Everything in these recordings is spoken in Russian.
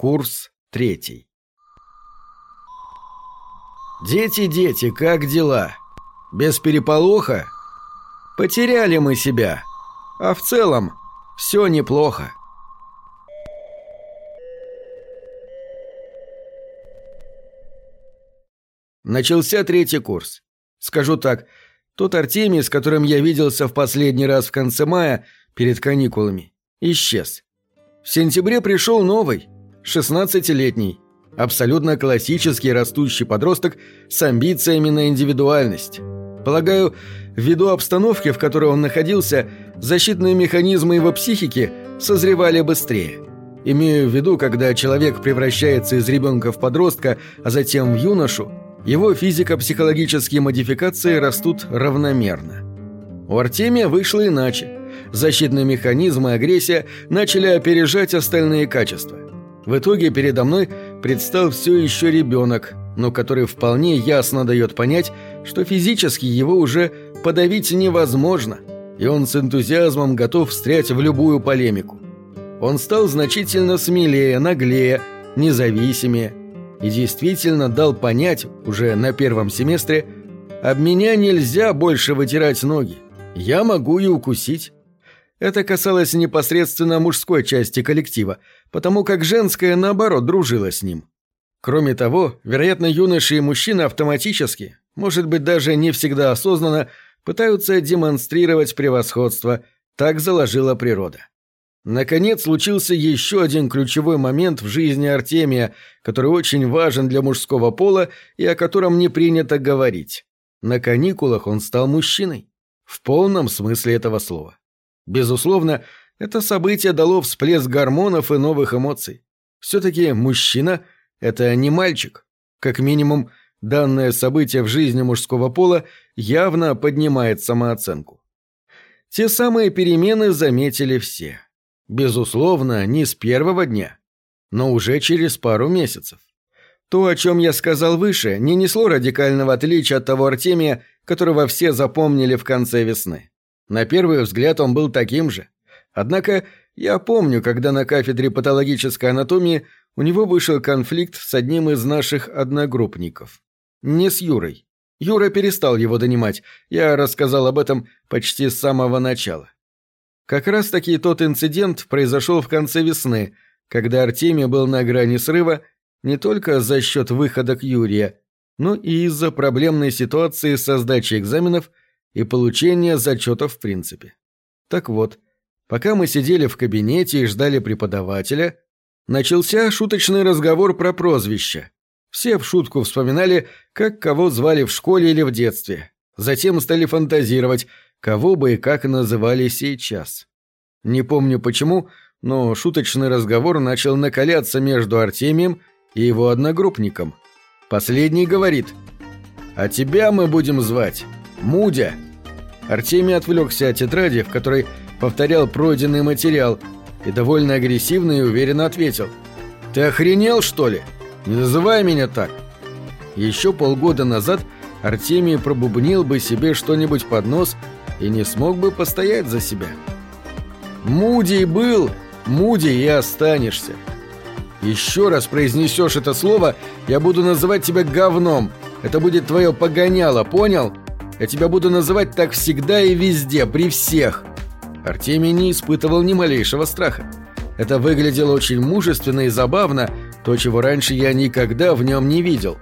Курс третий. Дети, дети, как дела? Без переполоха? Потеряли мы себя. А в целом все неплохо. Начался третий курс. Скажу так, тот Артемий, с которым я виделся в последний раз в конце мая, перед каникулами, исчез. В сентябре пришел новый, 16-летний, абсолютно классический растущий подросток с амбициями на индивидуальность. Полагаю, ввиду обстановки, в которой он находился, защитные механизмы его психики созревали быстрее. Имею в виду, когда человек превращается из ребенка в подростка, а затем в юношу, его физико-психологические модификации растут равномерно. У Артемия вышло иначе. Защитные механизмы и агрессия начали опережать остальные качества. В итоге передо мной предстал все еще ребенок, но который вполне ясно дает понять, что физически его уже подавить невозможно, и он с энтузиазмом готов встрять в любую полемику. Он стал значительно смелее, наглее, независимее, и действительно дал понять уже на первом семестре, об меня нельзя больше вытирать ноги, я могу и укусить. Это касалось непосредственно мужской части коллектива, потому как женская, наоборот, дружила с ним. Кроме того, вероятно, юноши и мужчины автоматически, может быть, даже не всегда осознанно, пытаются демонстрировать превосходство, так заложила природа. Наконец случился еще один ключевой момент в жизни Артемия, который очень важен для мужского пола и о котором не принято говорить. На каникулах он стал мужчиной. В полном смысле этого слова. Безусловно, это событие дало всплеск гормонов и новых эмоций. Все-таки мужчина – это не мальчик. Как минимум, данное событие в жизни мужского пола явно поднимает самооценку. Те самые перемены заметили все. Безусловно, не с первого дня, но уже через пару месяцев. То, о чем я сказал выше, не несло радикального отличия от того Артемия, которого все запомнили в конце весны. На первый взгляд он был таким же. Однако я помню, когда на кафедре патологической анатомии у него вышел конфликт с одним из наших одногруппников. Не с Юрой. Юра перестал его донимать, я рассказал об этом почти с самого начала. Как раз-таки тот инцидент произошел в конце весны, когда Артемий был на грани срыва не только за счет выходок Юрия, но и из-за проблемной ситуации со сдачей экзаменов и получения зачетов в принципе. Так вот, пока мы сидели в кабинете и ждали преподавателя, начался шуточный разговор про прозвища. Все в шутку вспоминали, как кого звали в школе или в детстве. Затем стали фантазировать, кого бы и как называли сейчас. Не помню почему, но шуточный разговор начал накаляться между Артемием и его одногруппником. Последний говорит «А тебя мы будем звать Мудя». Артемий отвлекся от тетради, в которой повторял пройденный материал, и довольно агрессивно и уверенно ответил «Ты охренел, что ли? Не называй меня так!» Еще полгода назад Артемий пробубнил бы себе что-нибудь под нос и не смог бы постоять за себя. Муди был, Муди и останешься. Еще раз произнесешь это слово, я буду называть тебя говном. Это будет твое погоняло, понял? Я тебя буду называть так всегда и везде, при всех. Артемий не испытывал ни малейшего страха. Это выглядело очень мужественно и забавно, то, чего раньше я никогда в нем не видел.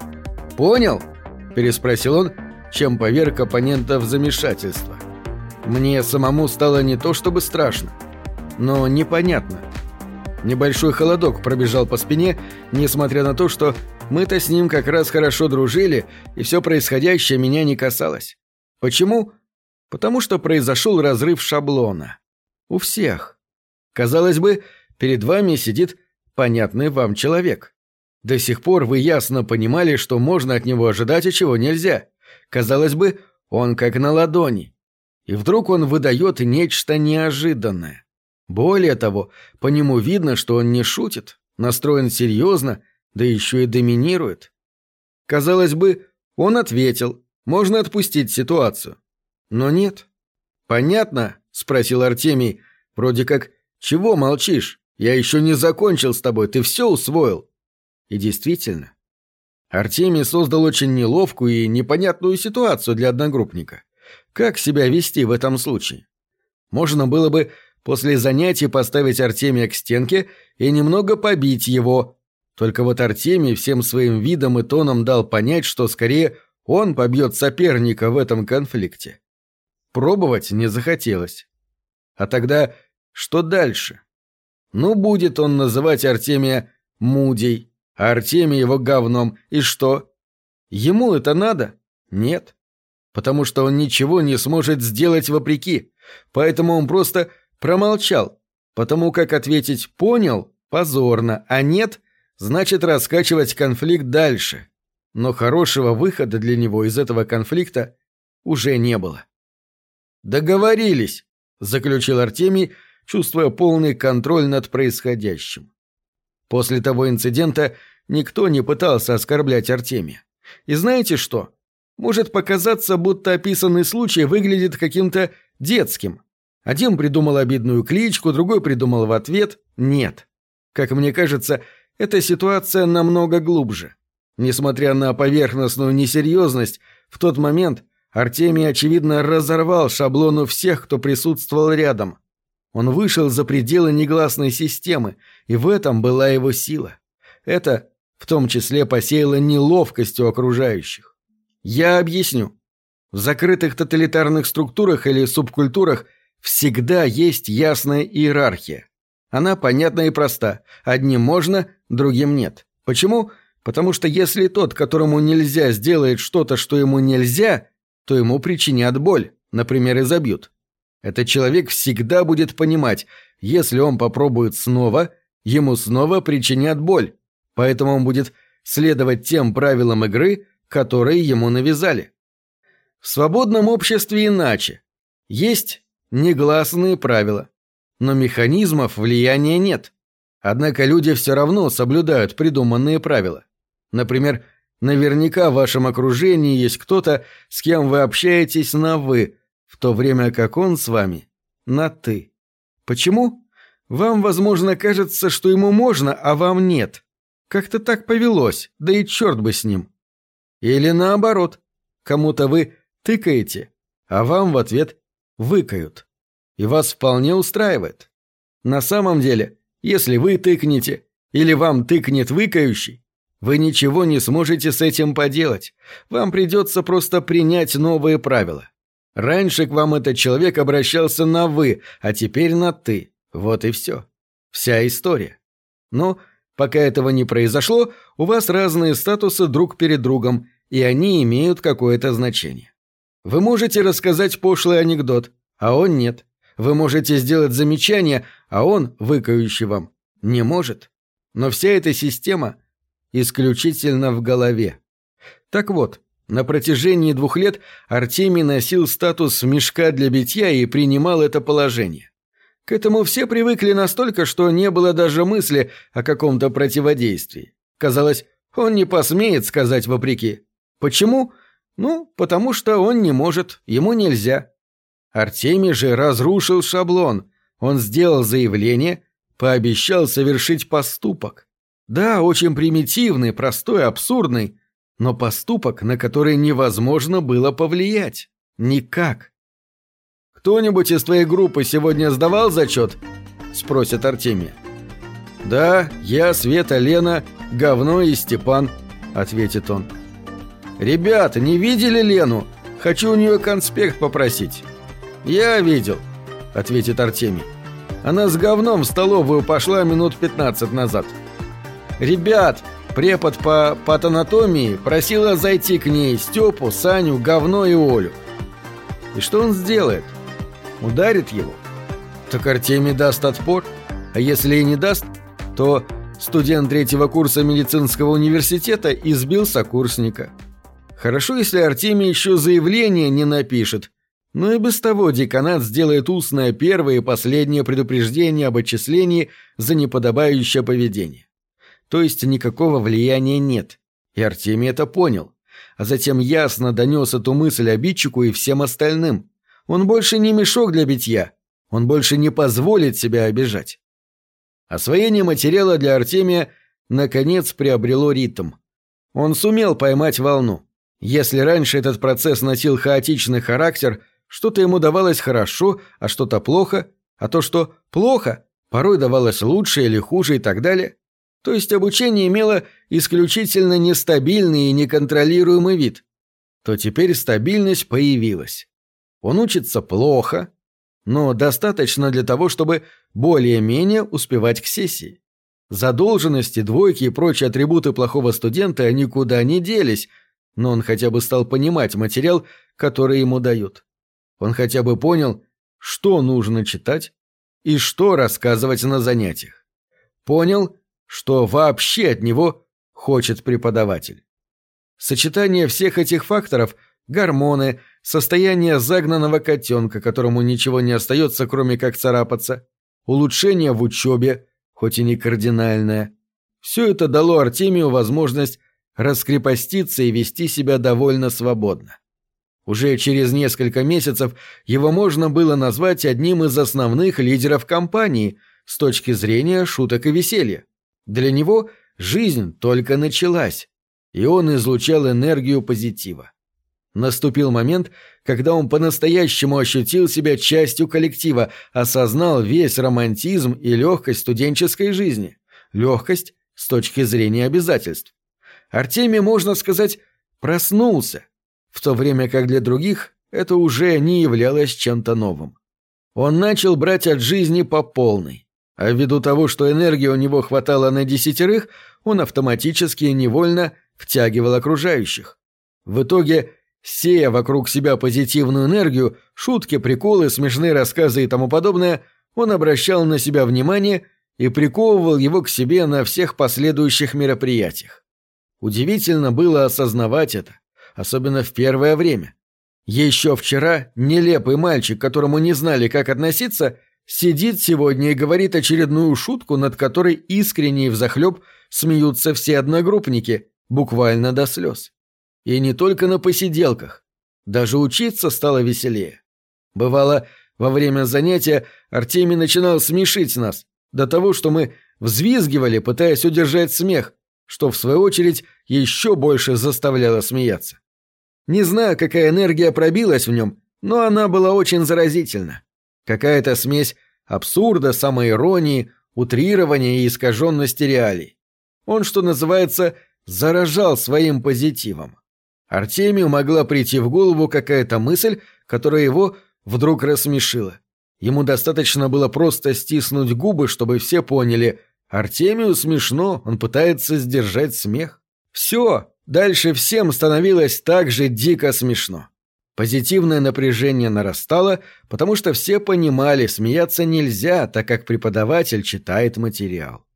«Понял?» – переспросил он, чем поверг оппонента в замешательство. Мне самому стало не то чтобы страшно, но непонятно. Небольшой холодок пробежал по спине, несмотря на то, что мы-то с ним как раз хорошо дружили, и все происходящее меня не касалось. Почему? Потому что произошел разрыв шаблона. У всех. Казалось бы, перед вами сидит понятный вам человек. До сих пор вы ясно понимали, что можно от него ожидать, а чего нельзя. Казалось бы, он как на ладони. И вдруг он выдает нечто неожиданное. Более того, по нему видно, что он не шутит, настроен серьезно, да еще и доминирует. Казалось бы, он ответил, можно отпустить ситуацию. Но нет. «Понятно?» — спросил Артемий. «Вроде как, чего молчишь? Я еще не закончил с тобой, ты все усвоил». И действительно, Артемий создал очень неловкую и непонятную ситуацию для одногруппника. Как себя вести в этом случае? Можно было бы после занятий поставить Артемия к стенке и немного побить его. Только вот Артемий всем своим видом и тоном дал понять, что скорее он побьет соперника в этом конфликте. Пробовать не захотелось. А тогда что дальше? Ну, будет он называть Артемия Мудей, а Артемий его говном. И что? Ему это надо? Нет. Потому что он ничего не сможет сделать вопреки. Поэтому он просто промолчал. Потому как ответить «понял» позорно, а «нет» значит раскачивать конфликт дальше. Но хорошего выхода для него из этого конфликта уже не было. «Договорились», — заключил Артемий, чувствуя полный контроль над происходящим. После того инцидента никто не пытался оскорблять Артемия. И знаете что? Может показаться, будто описанный случай выглядит каким-то детским. Один придумал обидную кличку, другой придумал в ответ «нет». Как мне кажется, эта ситуация намного глубже. Несмотря на поверхностную несерьезность, в тот момент Артемий, очевидно, разорвал шаблону всех, кто присутствовал рядом. Он вышел за пределы негласной системы, и в этом была его сила. Это в том числе посеяло неловкость у окружающих. Я объясню. В закрытых тоталитарных структурах или субкультурах всегда есть ясная иерархия. Она понятна и проста. Одним можно, другим нет. Почему? Потому что если тот, которому нельзя, сделает что-то, что ему нельзя, то ему причинят боль, например, изобьют. Этот человек всегда будет понимать, если он попробует снова, ему снова причинят боль, поэтому он будет следовать тем правилам игры, которые ему навязали. В свободном обществе иначе. Есть негласные правила, но механизмов влияния нет. Однако люди все равно соблюдают придуманные правила. Например, Наверняка в вашем окружении есть кто-то, с кем вы общаетесь на «вы», в то время как он с вами на «ты». Почему? Вам, возможно, кажется, что ему можно, а вам нет. Как-то так повелось, да и черт бы с ним. Или наоборот, кому-то вы тыкаете, а вам в ответ выкают. И вас вполне устраивает. На самом деле, если вы тыкнете, или вам тыкнет выкающий, вы ничего не сможете с этим поделать. Вам придется просто принять новые правила. Раньше к вам этот человек обращался на «вы», а теперь на «ты». Вот и все. Вся история. Но пока этого не произошло, у вас разные статусы друг перед другом, и они имеют какое-то значение. Вы можете рассказать пошлый анекдот, а он нет. Вы можете сделать замечание, а он, выкающий вам, не может. Но вся эта система — исключительно в голове. Так вот, на протяжении двух лет Артемий носил статус мешка для битья и принимал это положение. К этому все привыкли настолько, что не было даже мысли о каком-то противодействии. Казалось, он не посмеет сказать вопреки. Почему? Ну, потому что он не может, ему нельзя. Артемий же разрушил шаблон. Он сделал заявление, пообещал совершить поступок. Да, очень примитивный, простой, абсурдный, но поступок, на который невозможно было повлиять. Никак. «Кто-нибудь из твоей группы сегодня сдавал зачет?» – спросит Артемия. «Да, я, Света, Лена, Говно и Степан», – ответит он. «Ребята, не видели Лену? Хочу у нее конспект попросить». «Я видел», – ответит Артемий. «Она с говном в столовую пошла минут пятнадцать назад». «Ребят, препод по патанатомии просила зайти к ней Степу, Саню, Говно и Олю». И что он сделает? Ударит его? Так Артемий даст отпор. А если и не даст, то студент третьего курса медицинского университета избил сокурсника. Хорошо, если Артемий еще заявление не напишет, но и без того деканат сделает устное первое и последнее предупреждение об отчислении за неподобающее поведение то есть никакого влияния нет. И Артемий это понял. А затем ясно донес эту мысль обидчику и всем остальным. Он больше не мешок для битья. Он больше не позволит себя обижать. Освоение материала для Артемия наконец приобрело ритм. Он сумел поймать волну. Если раньше этот процесс носил хаотичный характер, что-то ему давалось хорошо, а что-то плохо, а то, что плохо, порой давалось лучше или хуже и так далее. То есть обучение имело исключительно нестабильный и неконтролируемый вид. То теперь стабильность появилась. Он учится плохо, но достаточно для того, чтобы более-менее успевать к сессии. Задолженности, двойки и прочие атрибуты плохого студента никуда не делись, но он хотя бы стал понимать материал, который ему дают. Он хотя бы понял, что нужно читать и что рассказывать на занятиях. Понял, что вообще от него хочет преподаватель. Сочетание всех этих факторов – гормоны, состояние загнанного котенка, которому ничего не остается, кроме как царапаться, улучшение в учебе, хоть и не кардинальное – все это дало Артемию возможность раскрепоститься и вести себя довольно свободно. Уже через несколько месяцев его можно было назвать одним из основных лидеров компании с точки зрения шуток и веселья. Для него жизнь только началась, и он излучал энергию позитива. Наступил момент, когда он по-настоящему ощутил себя частью коллектива, осознал весь романтизм и легкость студенческой жизни. Легкость с точки зрения обязательств. Артемий, можно сказать, проснулся, в то время как для других это уже не являлось чем-то новым. Он начал брать от жизни по полной, а ввиду того, что энергии у него хватало на десятерых, он автоматически и невольно втягивал окружающих. В итоге, сея вокруг себя позитивную энергию, шутки, приколы, смешные рассказы и тому подобное, он обращал на себя внимание и приковывал его к себе на всех последующих мероприятиях. Удивительно было осознавать это, особенно в первое время. Еще вчера нелепый мальчик, которому не знали, как относиться, сидит сегодня и говорит очередную шутку, над которой искренне и взахлеб смеются все одногруппники, буквально до слез. И не только на посиделках. Даже учиться стало веселее. Бывало, во время занятия Артемий начинал смешить нас, до того, что мы взвизгивали, пытаясь удержать смех, что, в свою очередь, еще больше заставляло смеяться. Не знаю, какая энергия пробилась в нем, но она была очень заразительна. Какая-то смесь абсурда, самоиронии, утрирования и искаженности реалий. Он, что называется, заражал своим позитивом. Артемию могла прийти в голову какая-то мысль, которая его вдруг рассмешила. Ему достаточно было просто стиснуть губы, чтобы все поняли, Артемию смешно, он пытается сдержать смех. Все, дальше всем становилось так же дико смешно. Позитивное напряжение нарастало, потому что все понимали, смеяться нельзя, так как преподаватель читает материал.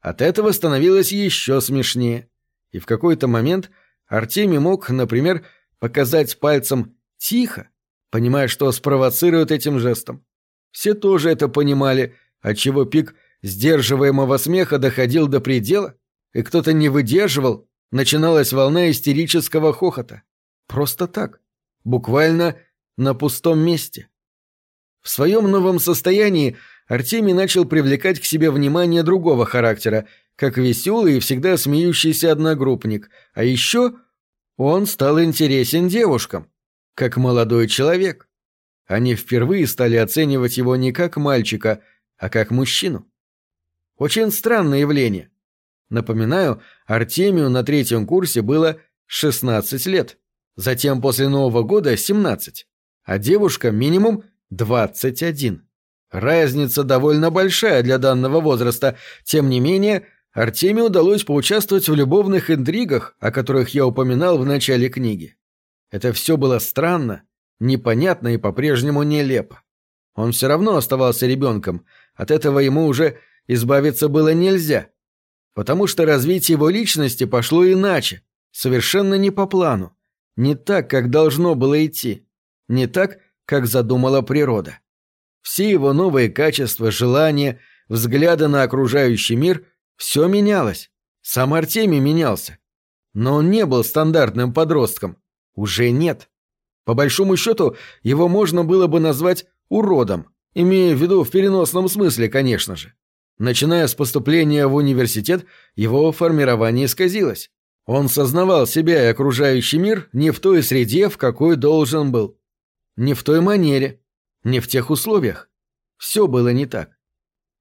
От этого становилось еще смешнее. И в какой-то момент Артемий мог, например, показать пальцем «тихо», понимая, что спровоцирует этим жестом. Все тоже это понимали, отчего пик – сдерживаемого смеха доходил до предела, и кто-то не выдерживал, начиналась волна истерического хохота. Просто так. Буквально на пустом месте. В своем новом состоянии Артемий начал привлекать к себе внимание другого характера, как веселый и всегда смеющийся одногруппник, а еще он стал интересен девушкам, как молодой человек. Они впервые стали оценивать его не как мальчика, а как мужчину. Очень странное явление. Напоминаю, Артемию на третьем курсе было 16 лет, затем после Нового года 17, а девушка минимум 21. Разница довольно большая для данного возраста, тем не менее, Артемию удалось поучаствовать в любовных интригах, о которых я упоминал в начале книги. Это все было странно, непонятно и по-прежнему нелепо. Он все равно оставался ребенком, от этого ему уже избавиться было нельзя, потому что развитие его личности пошло иначе, совершенно не по плану, не так, как должно было идти, не так, как задумала природа. Все его новые качества, желания, взгляды на окружающий мир – все менялось. Сам Артемий менялся. Но он не был стандартным подростком. Уже нет. По большому счету, его можно было бы назвать уродом, имея в виду в переносном смысле, конечно же. Начиная с поступления в университет, его формирование исказилось. Он сознавал себя и окружающий мир не в той среде, в какой должен был. Не в той манере, не в тех условиях. Все было не так.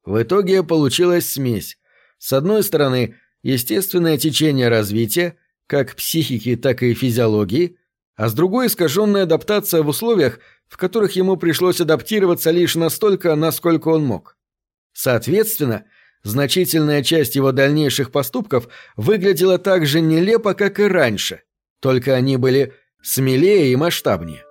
В итоге получилась смесь. С одной стороны, естественное течение развития, как психики, так и физиологии, а с другой искаженная адаптация в условиях, в которых ему пришлось адаптироваться лишь настолько, насколько он мог. Соответственно, значительная часть его дальнейших поступков выглядела так же нелепо, как и раньше, только они были смелее и масштабнее.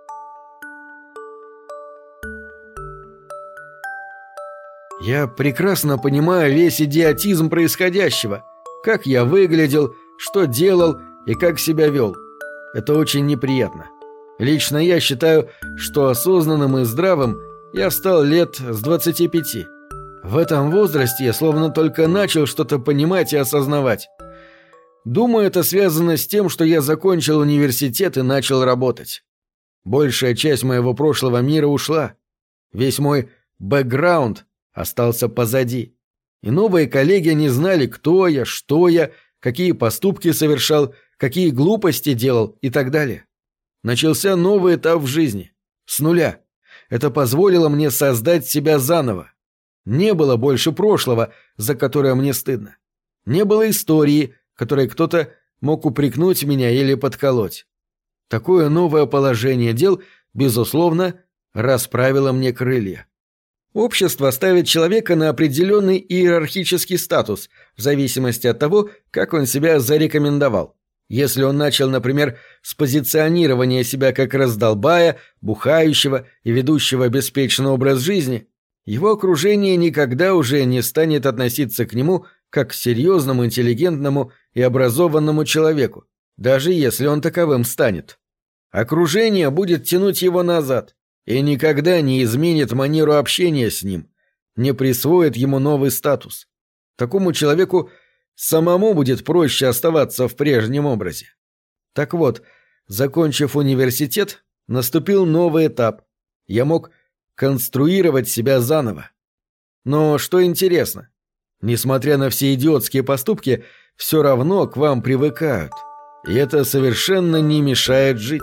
Я прекрасно понимаю весь идиотизм происходящего, как я выглядел, что делал и как себя вел. Это очень неприятно. Лично я считаю, что осознанным и здравым я стал лет с 25. В этом возрасте я словно только начал что-то понимать и осознавать. Думаю, это связано с тем, что я закончил университет и начал работать. Большая часть моего прошлого мира ушла. Весь мой бэкграунд остался позади. И новые коллеги не знали, кто я, что я, какие поступки совершал, какие глупости делал и так далее. Начался новый этап в жизни. С нуля. Это позволило мне создать себя заново. Не было больше прошлого, за которое мне стыдно. Не было истории, которой кто-то мог упрекнуть меня или подколоть. Такое новое положение дел, безусловно, расправило мне крылья. Общество ставит человека на определенный иерархический статус в зависимости от того, как он себя зарекомендовал. Если он начал, например, с позиционирования себя как раздолбая, бухающего и ведущего беспечный образ жизни, его окружение никогда уже не станет относиться к нему как к серьезному, интеллигентному и образованному человеку, даже если он таковым станет. Окружение будет тянуть его назад и никогда не изменит манеру общения с ним, не присвоит ему новый статус. Такому человеку самому будет проще оставаться в прежнем образе. Так вот, закончив университет, наступил новый этап. Я мог конструировать себя заново. Но что интересно, несмотря на все идиотские поступки, все равно к вам привыкают. И это совершенно не мешает жить.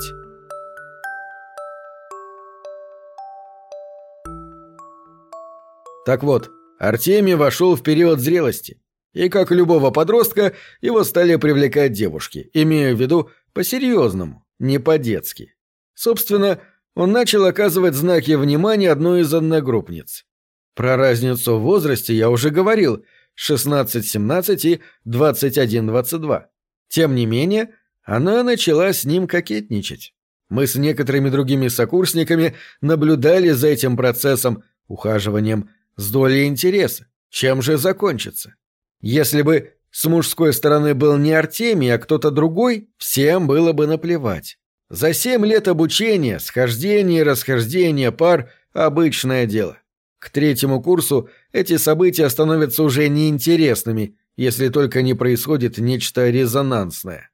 Так вот, Артемий вошел в период зрелости. И как любого подростка, его стали привлекать девушки, имея в виду по-серьезному, не по-детски. Собственно, он начал оказывать знаки внимания одной из одногруппниц. Про разницу в возрасте я уже говорил – 16-17 и 21-22. Тем не менее, она начала с ним кокетничать. Мы с некоторыми другими сокурсниками наблюдали за этим процессом, ухаживанием, с долей интереса. Чем же закончится? Если бы с мужской стороны был не Артемий, а кто-то другой, всем было бы наплевать. За семь лет обучения, схождения и расхождения пар – обычное дело. К третьему курсу эти события становятся уже неинтересными, если только не происходит нечто резонансное.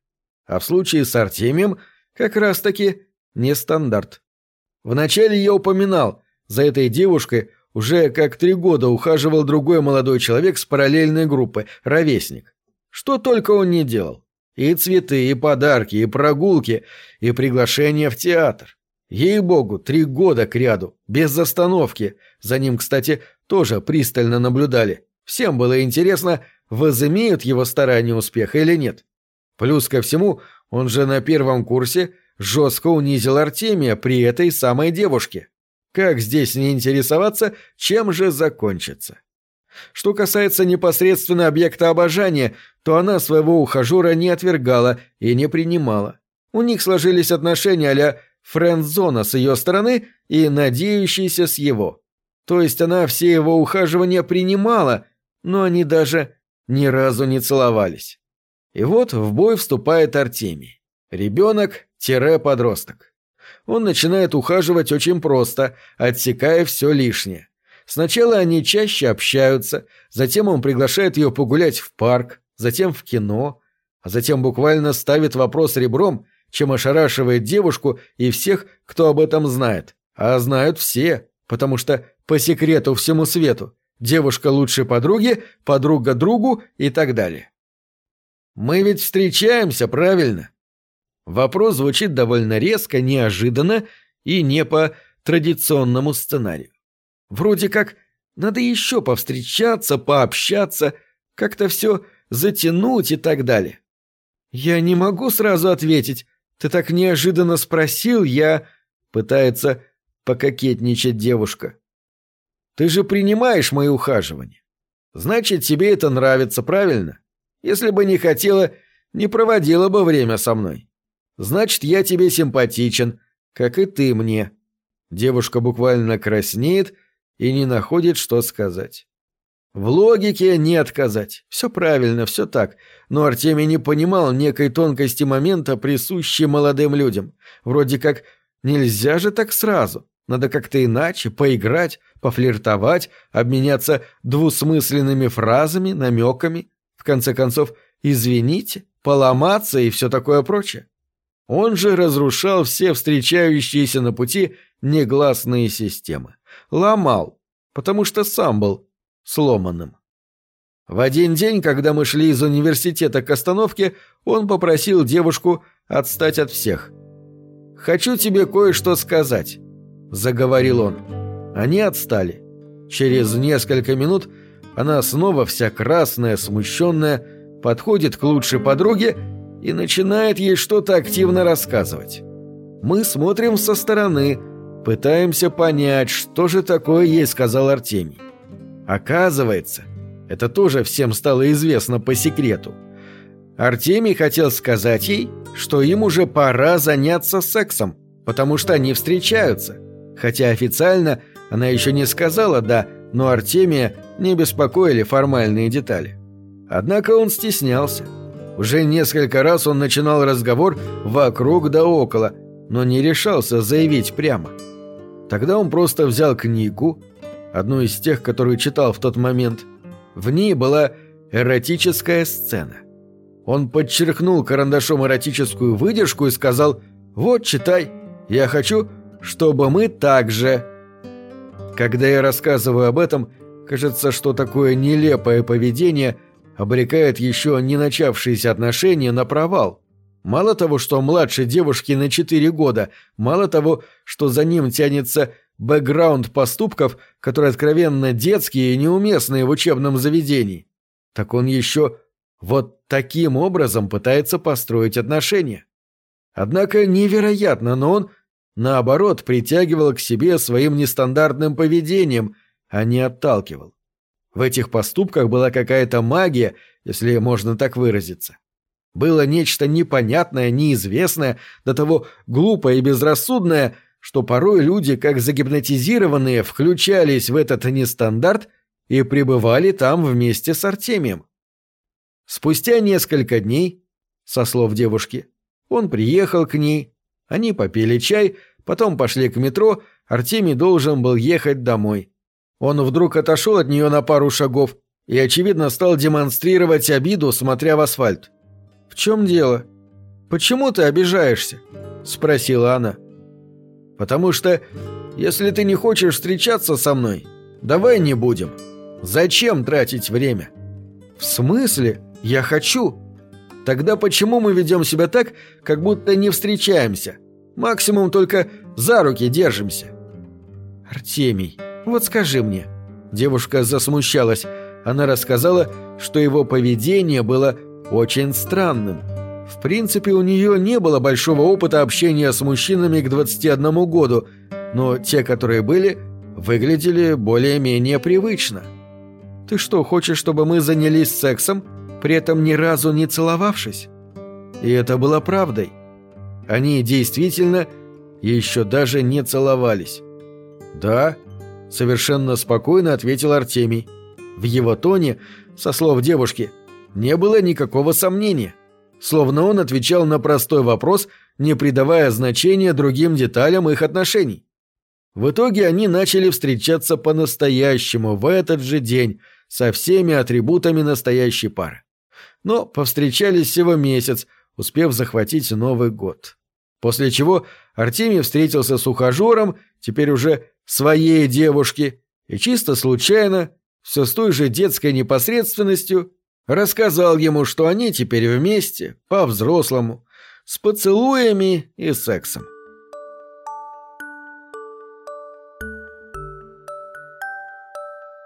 А в случае с Артемием как раз-таки не стандарт. Вначале я упоминал, за этой девушкой уже как три года ухаживал другой молодой человек с параллельной группы, ровесник. Что только он не делал. И цветы, и подарки, и прогулки, и приглашения в театр. Ей-богу, три года кряду, без остановки. За ним, кстати, тоже пристально наблюдали. Всем было интересно, возымеют его старания успех или нет. Плюс ко всему, он же на первом курсе жестко унизил Артемия при этой самой девушке. Как здесь не интересоваться, чем же закончится? Что касается непосредственно объекта обожания, то она своего ухажера не отвергала и не принимала. У них сложились отношения а-ля френд-зона с ее стороны и надеющийся с его. То есть она все его ухаживания принимала, но они даже ни разу не целовались. И вот в бой вступает Артемий. Ребенок-подросток он начинает ухаживать очень просто, отсекая все лишнее. Сначала они чаще общаются, затем он приглашает ее погулять в парк, затем в кино, а затем буквально ставит вопрос ребром, чем ошарашивает девушку и всех, кто об этом знает. А знают все, потому что по секрету всему свету девушка лучше подруги, подруга другу и так далее. Мы ведь встречаемся, правильно? Вопрос звучит довольно резко, неожиданно и не по традиционному сценарию. Вроде как надо еще повстречаться, пообщаться, как-то все затянуть и так далее. Я не могу сразу ответить. Ты так неожиданно спросил, я... Пытается пококетничать девушка. Ты же принимаешь мои ухаживания. Значит, тебе это нравится, правильно? Если бы не хотела, не проводила бы время со мной. Значит, я тебе симпатичен, как и ты мне. Девушка буквально краснеет и не находит, что сказать. В логике не отказать. Все правильно, все так. Но Артемий не понимал некой тонкости момента, присущей молодым людям. Вроде как нельзя же так сразу. Надо как-то иначе, поиграть, пофлиртовать, обменяться двусмысленными фразами, намеками. В конце концов, извините, поломаться и все такое прочее. Он же разрушал все встречающиеся на пути негласные системы. Ломал, потому что сам был сломанным. В один день, когда мы шли из университета к остановке, он попросил девушку отстать от всех. «Хочу тебе кое-что сказать», — заговорил он. Они отстали. Через несколько минут она снова вся красная, смущенная, подходит к лучшей подруге и начинает ей что-то активно рассказывать. Мы смотрим со стороны, пытаемся понять, что же такое ей сказал Артемий. Оказывается, это тоже всем стало известно по секрету. Артемий хотел сказать ей, что им уже пора заняться сексом, потому что они встречаются. Хотя официально она еще не сказала «да», но Артемия не беспокоили формальные детали. Однако он стеснялся. Уже несколько раз он начинал разговор вокруг да около, но не решался заявить прямо. Тогда он просто взял книгу, одну из тех, которую читал в тот момент. В ней была эротическая сцена. Он подчеркнул карандашом эротическую выдержку и сказал «Вот, читай, я хочу, чтобы мы так же...» Когда я рассказываю об этом, кажется, что такое нелепое поведение обрекает еще не начавшиеся отношения на провал. Мало того, что младше девушки на 4 года, мало того, что за ним тянется бэкграунд поступков, которые откровенно детские и неуместные в учебном заведении. Так он еще вот таким образом пытается построить отношения. Однако невероятно, но он, наоборот, притягивал к себе своим нестандартным поведением, а не отталкивал. В этих поступках была какая-то магия, если можно так выразиться. Было нечто непонятное, неизвестное, до того глупое и безрассудное – что порой люди, как загипнотизированные, включались в этот нестандарт и пребывали там вместе с Артемием. Спустя несколько дней, со слов девушки, он приехал к ней, они попили чай, потом пошли к метро, Артемий должен был ехать домой. Он вдруг отошел от нее на пару шагов и, очевидно, стал демонстрировать обиду, смотря в асфальт. «В чем дело? Почему ты обижаешься?» – спросила она. – Потому что, если ты не хочешь встречаться со мной, давай не будем. Зачем тратить время? В смысле? Я хочу. Тогда почему мы ведем себя так, как будто не встречаемся? Максимум только за руки держимся. Артемий, вот скажи мне. Девушка засмущалась. Она рассказала, что его поведение было очень странным. В принципе, у нее не было большого опыта общения с мужчинами к 21 году, но те, которые были, выглядели более-менее привычно. «Ты что, хочешь, чтобы мы занялись сексом, при этом ни разу не целовавшись?» И это было правдой. Они действительно еще даже не целовались. «Да», — совершенно спокойно ответил Артемий. В его тоне, со слов девушки, не было никакого сомнения словно он отвечал на простой вопрос, не придавая значения другим деталям их отношений. В итоге они начали встречаться по-настоящему в этот же день со всеми атрибутами настоящей пары. Но повстречались всего месяц, успев захватить Новый год. После чего Артемий встретился с ухажером, теперь уже своей девушки, и чисто случайно все с той же детской непосредственностью рассказал ему, что они теперь вместе, по-взрослому, с поцелуями и сексом.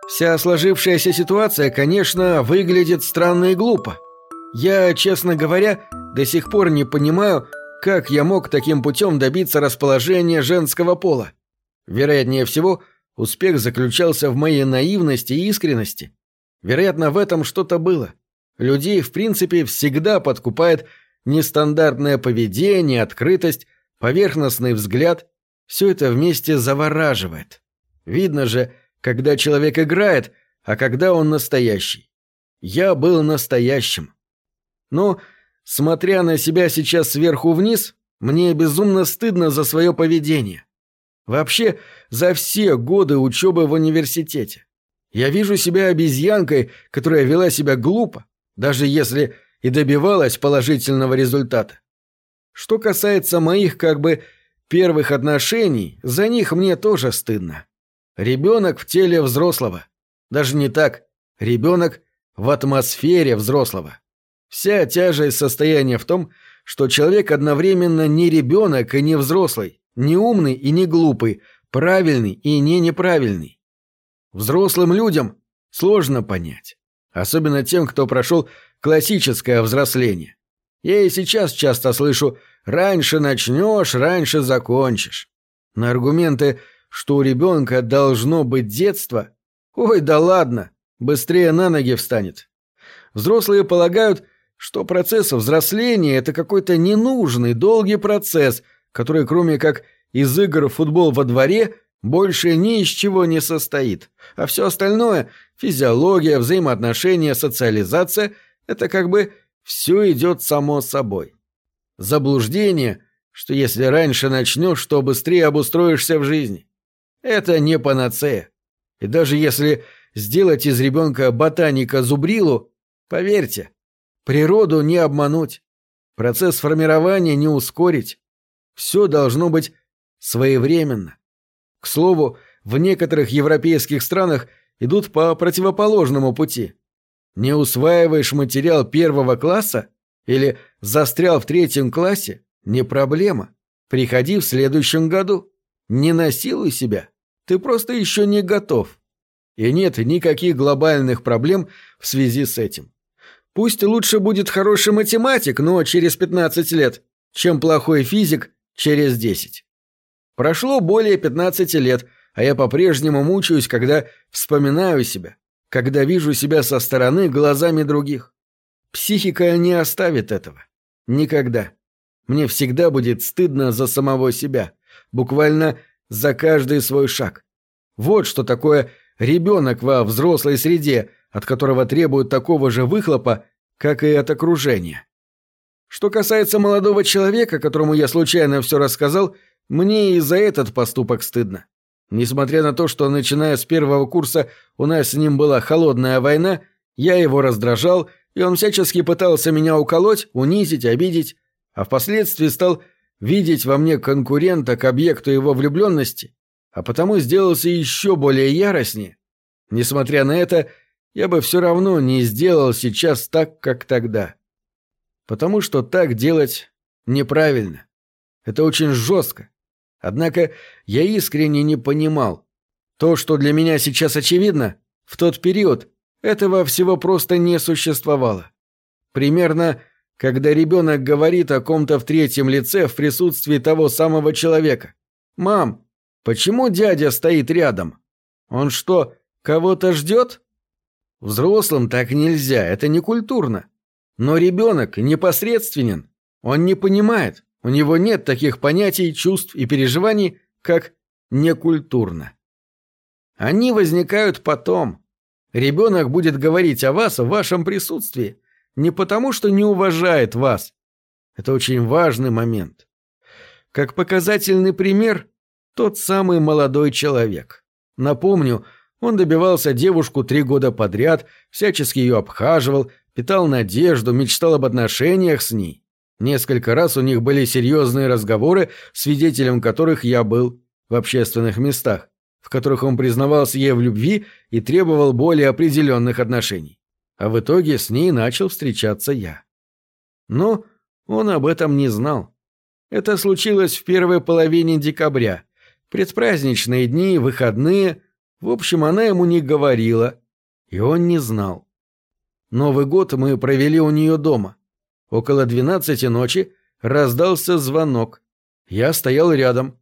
Вся сложившаяся ситуация, конечно, выглядит странно и глупо. Я, честно говоря, до сих пор не понимаю, как я мог таким путем добиться расположения женского пола. Вероятнее всего, успех заключался в моей наивности и искренности. Вероятно, в этом что-то было. Людей, в принципе, всегда подкупает нестандартное поведение, открытость, поверхностный взгляд. Все это вместе завораживает. Видно же, когда человек играет, а когда он настоящий. Я был настоящим. Но, смотря на себя сейчас сверху вниз, мне безумно стыдно за свое поведение. Вообще, за все годы учебы в университете. Я вижу себя обезьянкой, которая вела себя глупо, даже если и добивалась положительного результата. Что касается моих как бы первых отношений, за них мне тоже стыдно. Ребенок в теле взрослого. Даже не так. Ребенок в атмосфере взрослого. Вся тяжесть состояния в том, что человек одновременно не ребенок и не взрослый, не умный и не глупый, правильный и не неправильный. Взрослым людям сложно понять. Особенно тем, кто прошел классическое взросление. Я и сейчас часто слышу «раньше начнешь, раньше закончишь». На аргументы что у ребенка должно быть детство? Ой, да ладно, быстрее на ноги встанет. Взрослые полагают, что процесс взросления – это какой-то ненужный, долгий процесс, который кроме как из игр в футбол во дворе больше ни из чего не состоит, а все остальное – физиология, взаимоотношения, социализация – это как бы все идет само собой. Заблуждение, что если раньше начнешь, то быстрее обустроишься в жизни. Это не панацея. И даже если сделать из ребенка ботаника зубрилу, поверьте, природу не обмануть, процесс формирования не ускорить. Все должно быть своевременно. К слову, в некоторых европейских странах идут по противоположному пути. Не усваиваешь материал первого класса или застрял в третьем классе – не проблема. Приходи в следующем году. Не насилуй себя. Ты просто еще не готов. И нет никаких глобальных проблем в связи с этим. Пусть лучше будет хороший математик, но через 15 лет, чем плохой физик через 10. Прошло более 15 лет, а я по-прежнему мучаюсь, когда вспоминаю себя, когда вижу себя со стороны глазами других. Психика не оставит этого. Никогда. Мне всегда будет стыдно за самого себя. Буквально за каждый свой шаг. Вот что такое ребенок во взрослой среде, от которого требуют такого же выхлопа, как и от окружения. Что касается молодого человека, которому я случайно все рассказал, мне и за этот поступок стыдно. Несмотря на то, что начиная с первого курса у нас с ним была холодная война, я его раздражал, и он всячески пытался меня уколоть, унизить, обидеть, а впоследствии стал видеть во мне конкурента к объекту его влюбленности, а потому сделался еще более яростнее. Несмотря на это, я бы все равно не сделал сейчас так, как тогда. Потому что так делать неправильно. Это очень жестко. Однако я искренне не понимал. То, что для меня сейчас очевидно, в тот период этого всего просто не существовало. Примерно когда ребенок говорит о ком-то в третьем лице в присутствии того самого человека. «Мам, почему дядя стоит рядом? Он что, кого-то ждет?» Взрослым так нельзя, это не культурно. Но ребенок непосредственен. Он не понимает, у него нет таких понятий, чувств и переживаний, как некультурно. Они возникают потом. Ребенок будет говорить о вас в вашем присутствии, не потому, что не уважает вас. Это очень важный момент. Как показательный пример, тот самый молодой человек. Напомню, он добивался девушку три года подряд, всячески ее обхаживал, питал надежду, мечтал об отношениях с ней. Несколько раз у них были серьезные разговоры, свидетелем которых я был в общественных местах. в которых он признавался ей в любви и требовал более определенных отношений. А в итоге с ней начал встречаться я. Но он об этом не знал. Это случилось в первой половине декабря. Предпраздничные дни, выходные. В общем, она ему не говорила. И он не знал. Новый год мы провели у нее дома. Около двенадцати ночи раздался звонок. Я стоял рядом.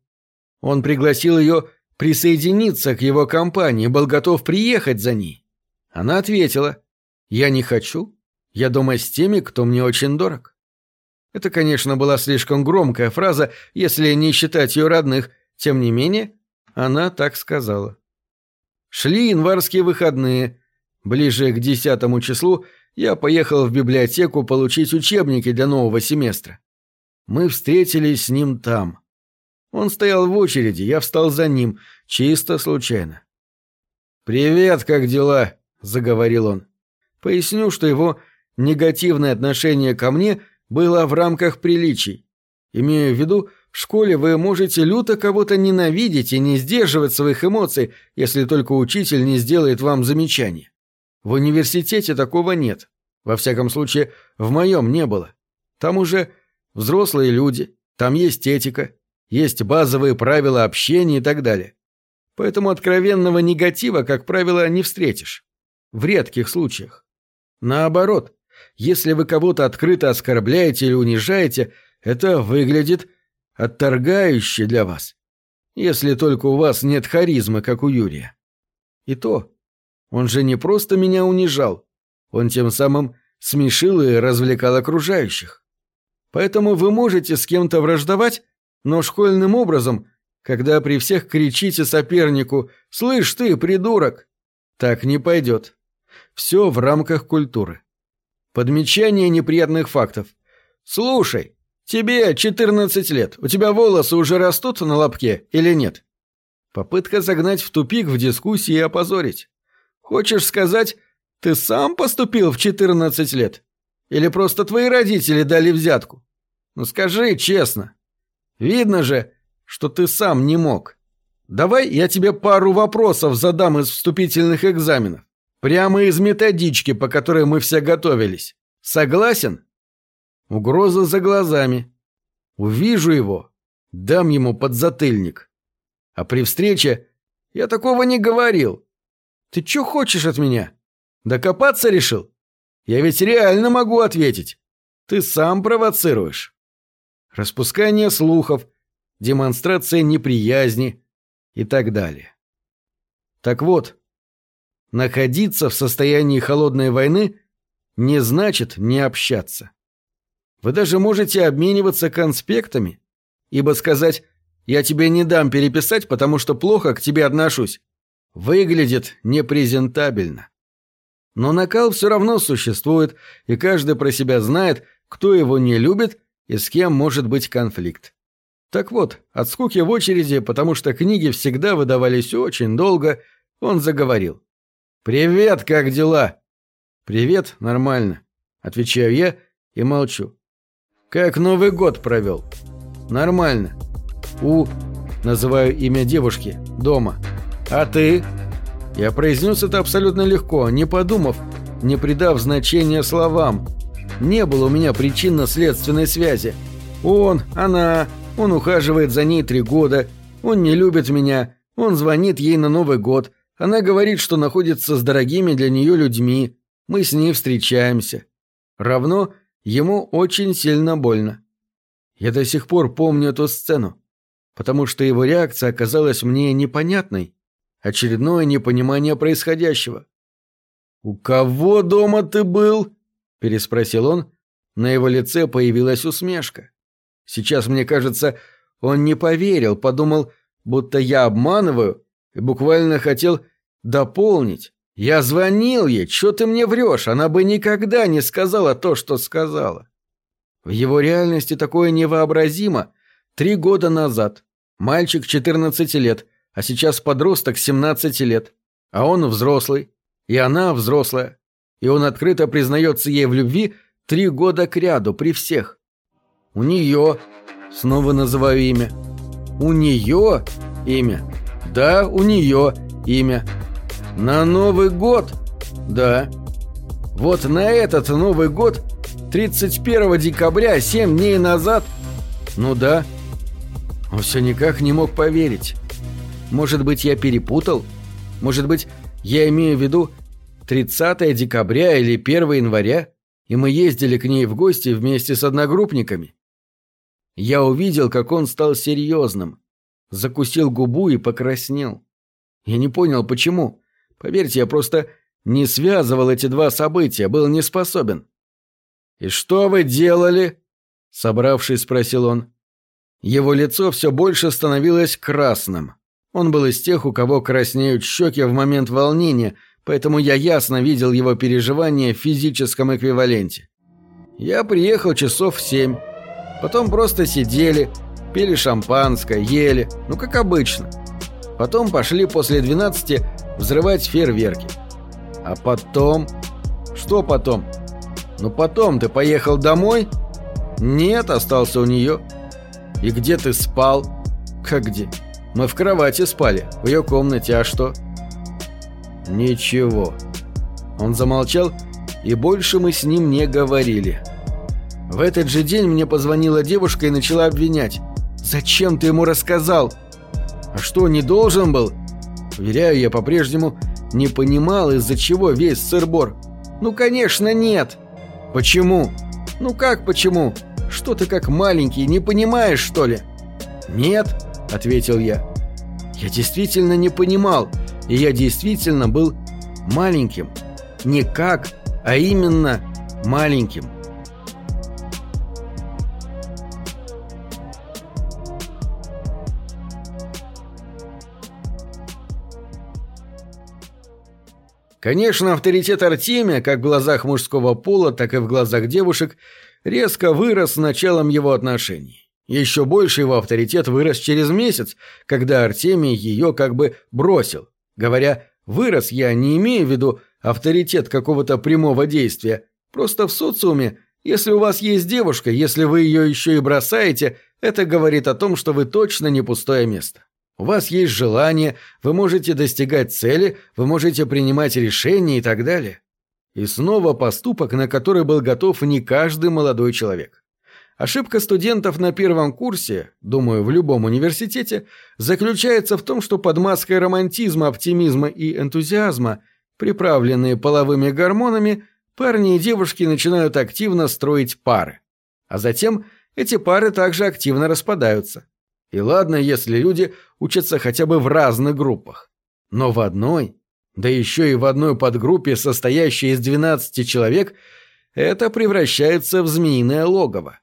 Он пригласил ее присоединиться к его компании, был готов приехать за ней. Она ответила, «Я не хочу. Я дома с теми, кто мне очень дорог». Это, конечно, была слишком громкая фраза, если не считать ее родных, тем не менее, она так сказала. Шли январские выходные. Ближе к десятому числу я поехал в библиотеку получить учебники для нового семестра. Мы встретились с ним там. Он стоял в очереди, я встал за ним, чисто случайно. «Привет, как дела?» — заговорил он. Поясню, что его негативное отношение ко мне было в рамках приличий. Имею в виду, в школе вы можете люто кого-то ненавидеть и не сдерживать своих эмоций, если только учитель не сделает вам замечание. В университете такого нет. Во всяком случае, в моем не было. Там уже взрослые люди, там есть этика, есть базовые правила общения и так далее. Поэтому откровенного негатива, как правило, не встретишь. В редких случаях. Наоборот, если вы кого-то открыто оскорбляете или унижаете, это выглядит отторгающе для вас. Если только у вас нет харизмы, как у Юрия. И то, он же не просто меня унижал, он тем самым смешил и развлекал окружающих. Поэтому вы можете с кем-то враждовать, но школьным образом, когда при всех кричите сопернику «Слышь ты, придурок!» Так не пойдет. Все в рамках культуры. Подмечание неприятных фактов. «Слушай, тебе 14 лет, у тебя волосы уже растут на лобке или нет?» Попытка загнать в тупик в дискуссии и опозорить. Хочешь сказать, ты сам поступил в 14 лет? Или просто твои родители дали взятку? Ну скажи честно. Видно же, что ты сам не мог. Давай я тебе пару вопросов задам из вступительных экзаменов. Прямо из методички, по которой мы все готовились. Согласен? Угроза за глазами. Увижу его, дам ему подзатыльник. А при встрече я такого не говорил. Ты что хочешь от меня? Докопаться решил? Я ведь реально могу ответить. Ты сам провоцируешь. Распускание слухов, демонстрация неприязни и так далее. Так вот, находиться в состоянии холодной войны не значит не общаться. Вы даже можете обмениваться конспектами, ибо сказать «я тебе не дам переписать, потому что плохо к тебе отношусь» выглядит непрезентабельно. Но накал все равно существует, и каждый про себя знает, кто его не любит и с кем может быть конфликт. Так вот, от скуки в очереди, потому что книги всегда выдавались очень долго, он заговорил. «Привет, как дела?» «Привет, нормально», — отвечаю я и молчу. «Как Новый год провел?» «Нормально». «У...» — называю имя девушки, дома. «А ты?» Я произнес это абсолютно легко, не подумав, не придав значения словам. Не было у меня причинно-следственной связи. Он, она, он ухаживает за ней три года, он не любит меня, он звонит ей на Новый год, она говорит, что находится с дорогими для нее людьми, мы с ней встречаемся. Равно ему очень сильно больно. Я до сих пор помню эту сцену, потому что его реакция оказалась мне непонятной. Очередное непонимание происходящего. «У кого дома ты был?» – переспросил он. На его лице появилась усмешка. Сейчас, мне кажется, он не поверил, подумал, будто я обманываю, и буквально хотел дополнить. «Я звонил ей, что ты мне врешь? Она бы никогда не сказала то, что сказала». В его реальности такое невообразимо. Три года назад. Мальчик 14 лет – а сейчас подросток 17 лет, а он взрослый, и она взрослая, и он открыто признается ей в любви три года кряду при всех. У нее, снова называю имя, у нее имя Да, у нее имя. На Новый год? Да. Вот на этот Новый год, 31 декабря, 7 дней назад? Ну да. Он все никак не мог поверить. Может быть, я перепутал? Может быть, я имею в виду 30 декабря или 1 января, и мы ездили к ней в гости вместе с одногруппниками? Я увидел, как он стал серьезным, закусил губу и покраснел. Я не понял, почему. Поверьте, я просто не связывал эти два события, был не способен. «И что вы делали?» — собравшись, спросил он. Его лицо все больше становилось красным. Он был из тех, у кого краснеют щеки в момент волнения, поэтому я ясно видел его переживания в физическом эквиваленте. Я приехал часов в семь. Потом просто сидели, пили шампанское, ели, ну как обычно. Потом пошли после 12 взрывать фейерверки. А потом... Что потом? Ну потом ты поехал домой? Нет, остался у нее. И где ты спал? Как где? Мы в кровати спали, в ее комнате, а что? Ничего. Он замолчал, и больше мы с ним не говорили. В этот же день мне позвонила девушка и начала обвинять. «Зачем ты ему рассказал?» «А что, не должен был?» Уверяю, я по-прежнему не понимал, из-за чего весь сыр-бор. «Ну, конечно, нет!» «Почему?» «Ну как почему? Что ты как маленький, не понимаешь, что ли?» «Нет», — ответил я. «Я действительно не понимал, и я действительно был маленьким. Не как, а именно маленьким». Конечно, авторитет Артемия, как в глазах мужского пола, так и в глазах девушек, резко вырос с началом его отношений. Еще больше его авторитет вырос через месяц, когда Артемий ее как бы бросил. Говоря «вырос», я не имею в виду авторитет какого-то прямого действия. Просто в социуме, если у вас есть девушка, если вы ее еще и бросаете, это говорит о том, что вы точно не пустое место. У вас есть желание, вы можете достигать цели, вы можете принимать решения и так далее. И снова поступок, на который был готов не каждый молодой человек. Ошибка студентов на первом курсе, думаю, в любом университете, заключается в том, что под маской романтизма, оптимизма и энтузиазма, приправленные половыми гормонами, парни и девушки начинают активно строить пары. А затем эти пары также активно распадаются. И ладно, если люди учатся хотя бы в разных группах. Но в одной, да еще и в одной подгруппе, состоящей из 12 человек, это превращается в змеиное логово.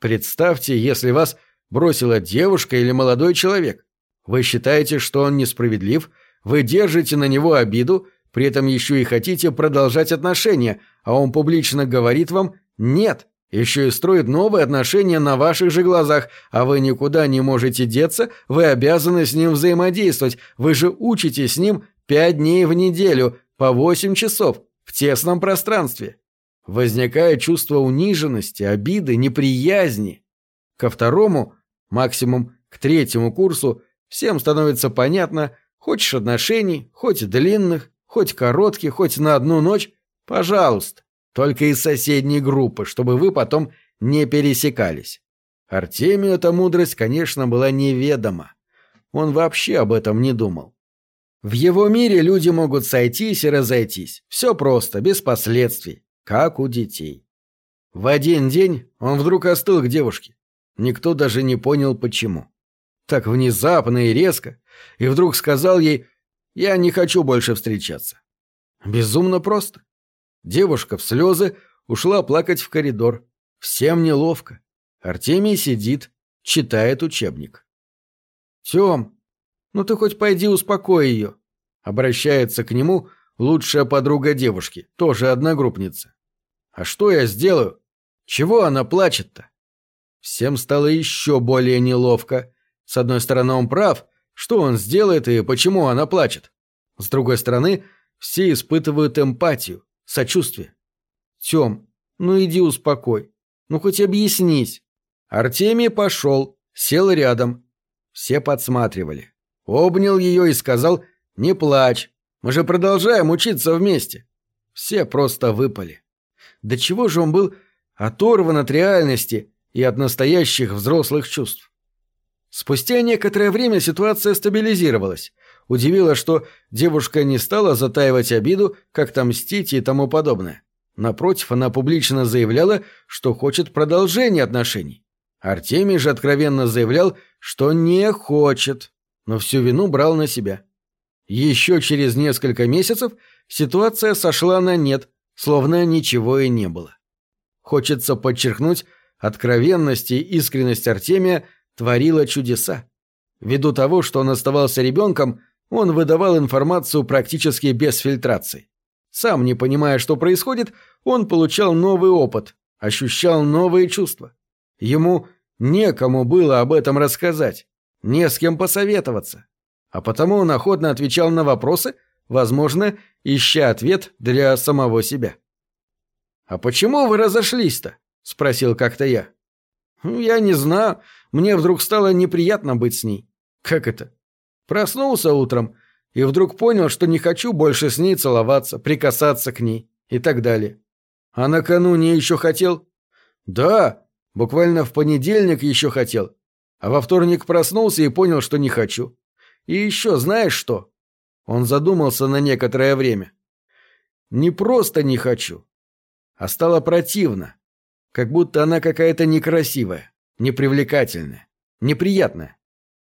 Представьте, если вас бросила девушка или молодой человек. Вы считаете, что он несправедлив, вы держите на него обиду, при этом еще и хотите продолжать отношения, а он публично говорит вам «нет», еще и строит новые отношения на ваших же глазах, а вы никуда не можете деться, вы обязаны с ним взаимодействовать, вы же учите с ним пять дней в неделю, по восемь часов, в тесном пространстве. Возникает чувство униженности, обиды, неприязни. Ко второму, максимум к третьему курсу, всем становится понятно, хочешь отношений, хоть длинных, хоть коротких, хоть на одну ночь, пожалуйста. Только из соседней группы, чтобы вы потом не пересекались. Артемию эта мудрость, конечно, была неведома. Он вообще об этом не думал. В его мире люди могут сойтись и разойтись. Все просто, без последствий, как у детей. В один день он вдруг остыл к девушке. Никто даже не понял, почему. Так внезапно и резко. И вдруг сказал ей «Я не хочу больше встречаться». Безумно просто. Девушка в слезы ушла плакать в коридор. Всем неловко. Артемий сидит, читает учебник. «Тем, ну ты хоть пойди успокой ее», — обращается к нему лучшая подруга девушки, тоже одногруппница. «А что я сделаю? Чего она плачет-то?» Всем стало еще более неловко. С одной стороны, он прав, что он сделает и почему она плачет. С другой стороны, все испытывают эмпатию сочувствие. Тем, ну иди успокой. Ну хоть объяснись. Артемий пошел, сел рядом. Все подсматривали. Обнял ее и сказал «Не плачь, мы же продолжаем учиться вместе». Все просто выпали. До чего же он был оторван от реальности и от настоящих взрослых чувств? Спустя некоторое время ситуация стабилизировалась. Удивило, что девушка не стала затаивать обиду, как-то мстить и тому подобное. Напротив, она публично заявляла, что хочет продолжения отношений. Артемий же откровенно заявлял, что не хочет, но всю вину брал на себя. Еще через несколько месяцев ситуация сошла на нет, словно ничего и не было. Хочется подчеркнуть, откровенность и искренность Артемия творила чудеса. Ввиду того, что он оставался ребенком, он выдавал информацию практически без фильтрации. Сам не понимая, что происходит, он получал новый опыт, ощущал новые чувства. Ему некому было об этом рассказать, не с кем посоветоваться. А потому он охотно отвечал на вопросы, возможно, ища ответ для самого себя. «А почему вы разошлись-то?» — спросил как-то я. «Я не знаю. Мне вдруг стало неприятно быть с ней». «Как это?» Проснулся утром и вдруг понял, что не хочу больше с ней целоваться, прикасаться к ней и так далее. А накануне еще хотел? Да, буквально в понедельник еще хотел. А во вторник проснулся и понял, что не хочу. И еще знаешь что? Он задумался на некоторое время. Не просто не хочу, а стало противно. Как будто она какая-то некрасивая, непривлекательная, неприятная.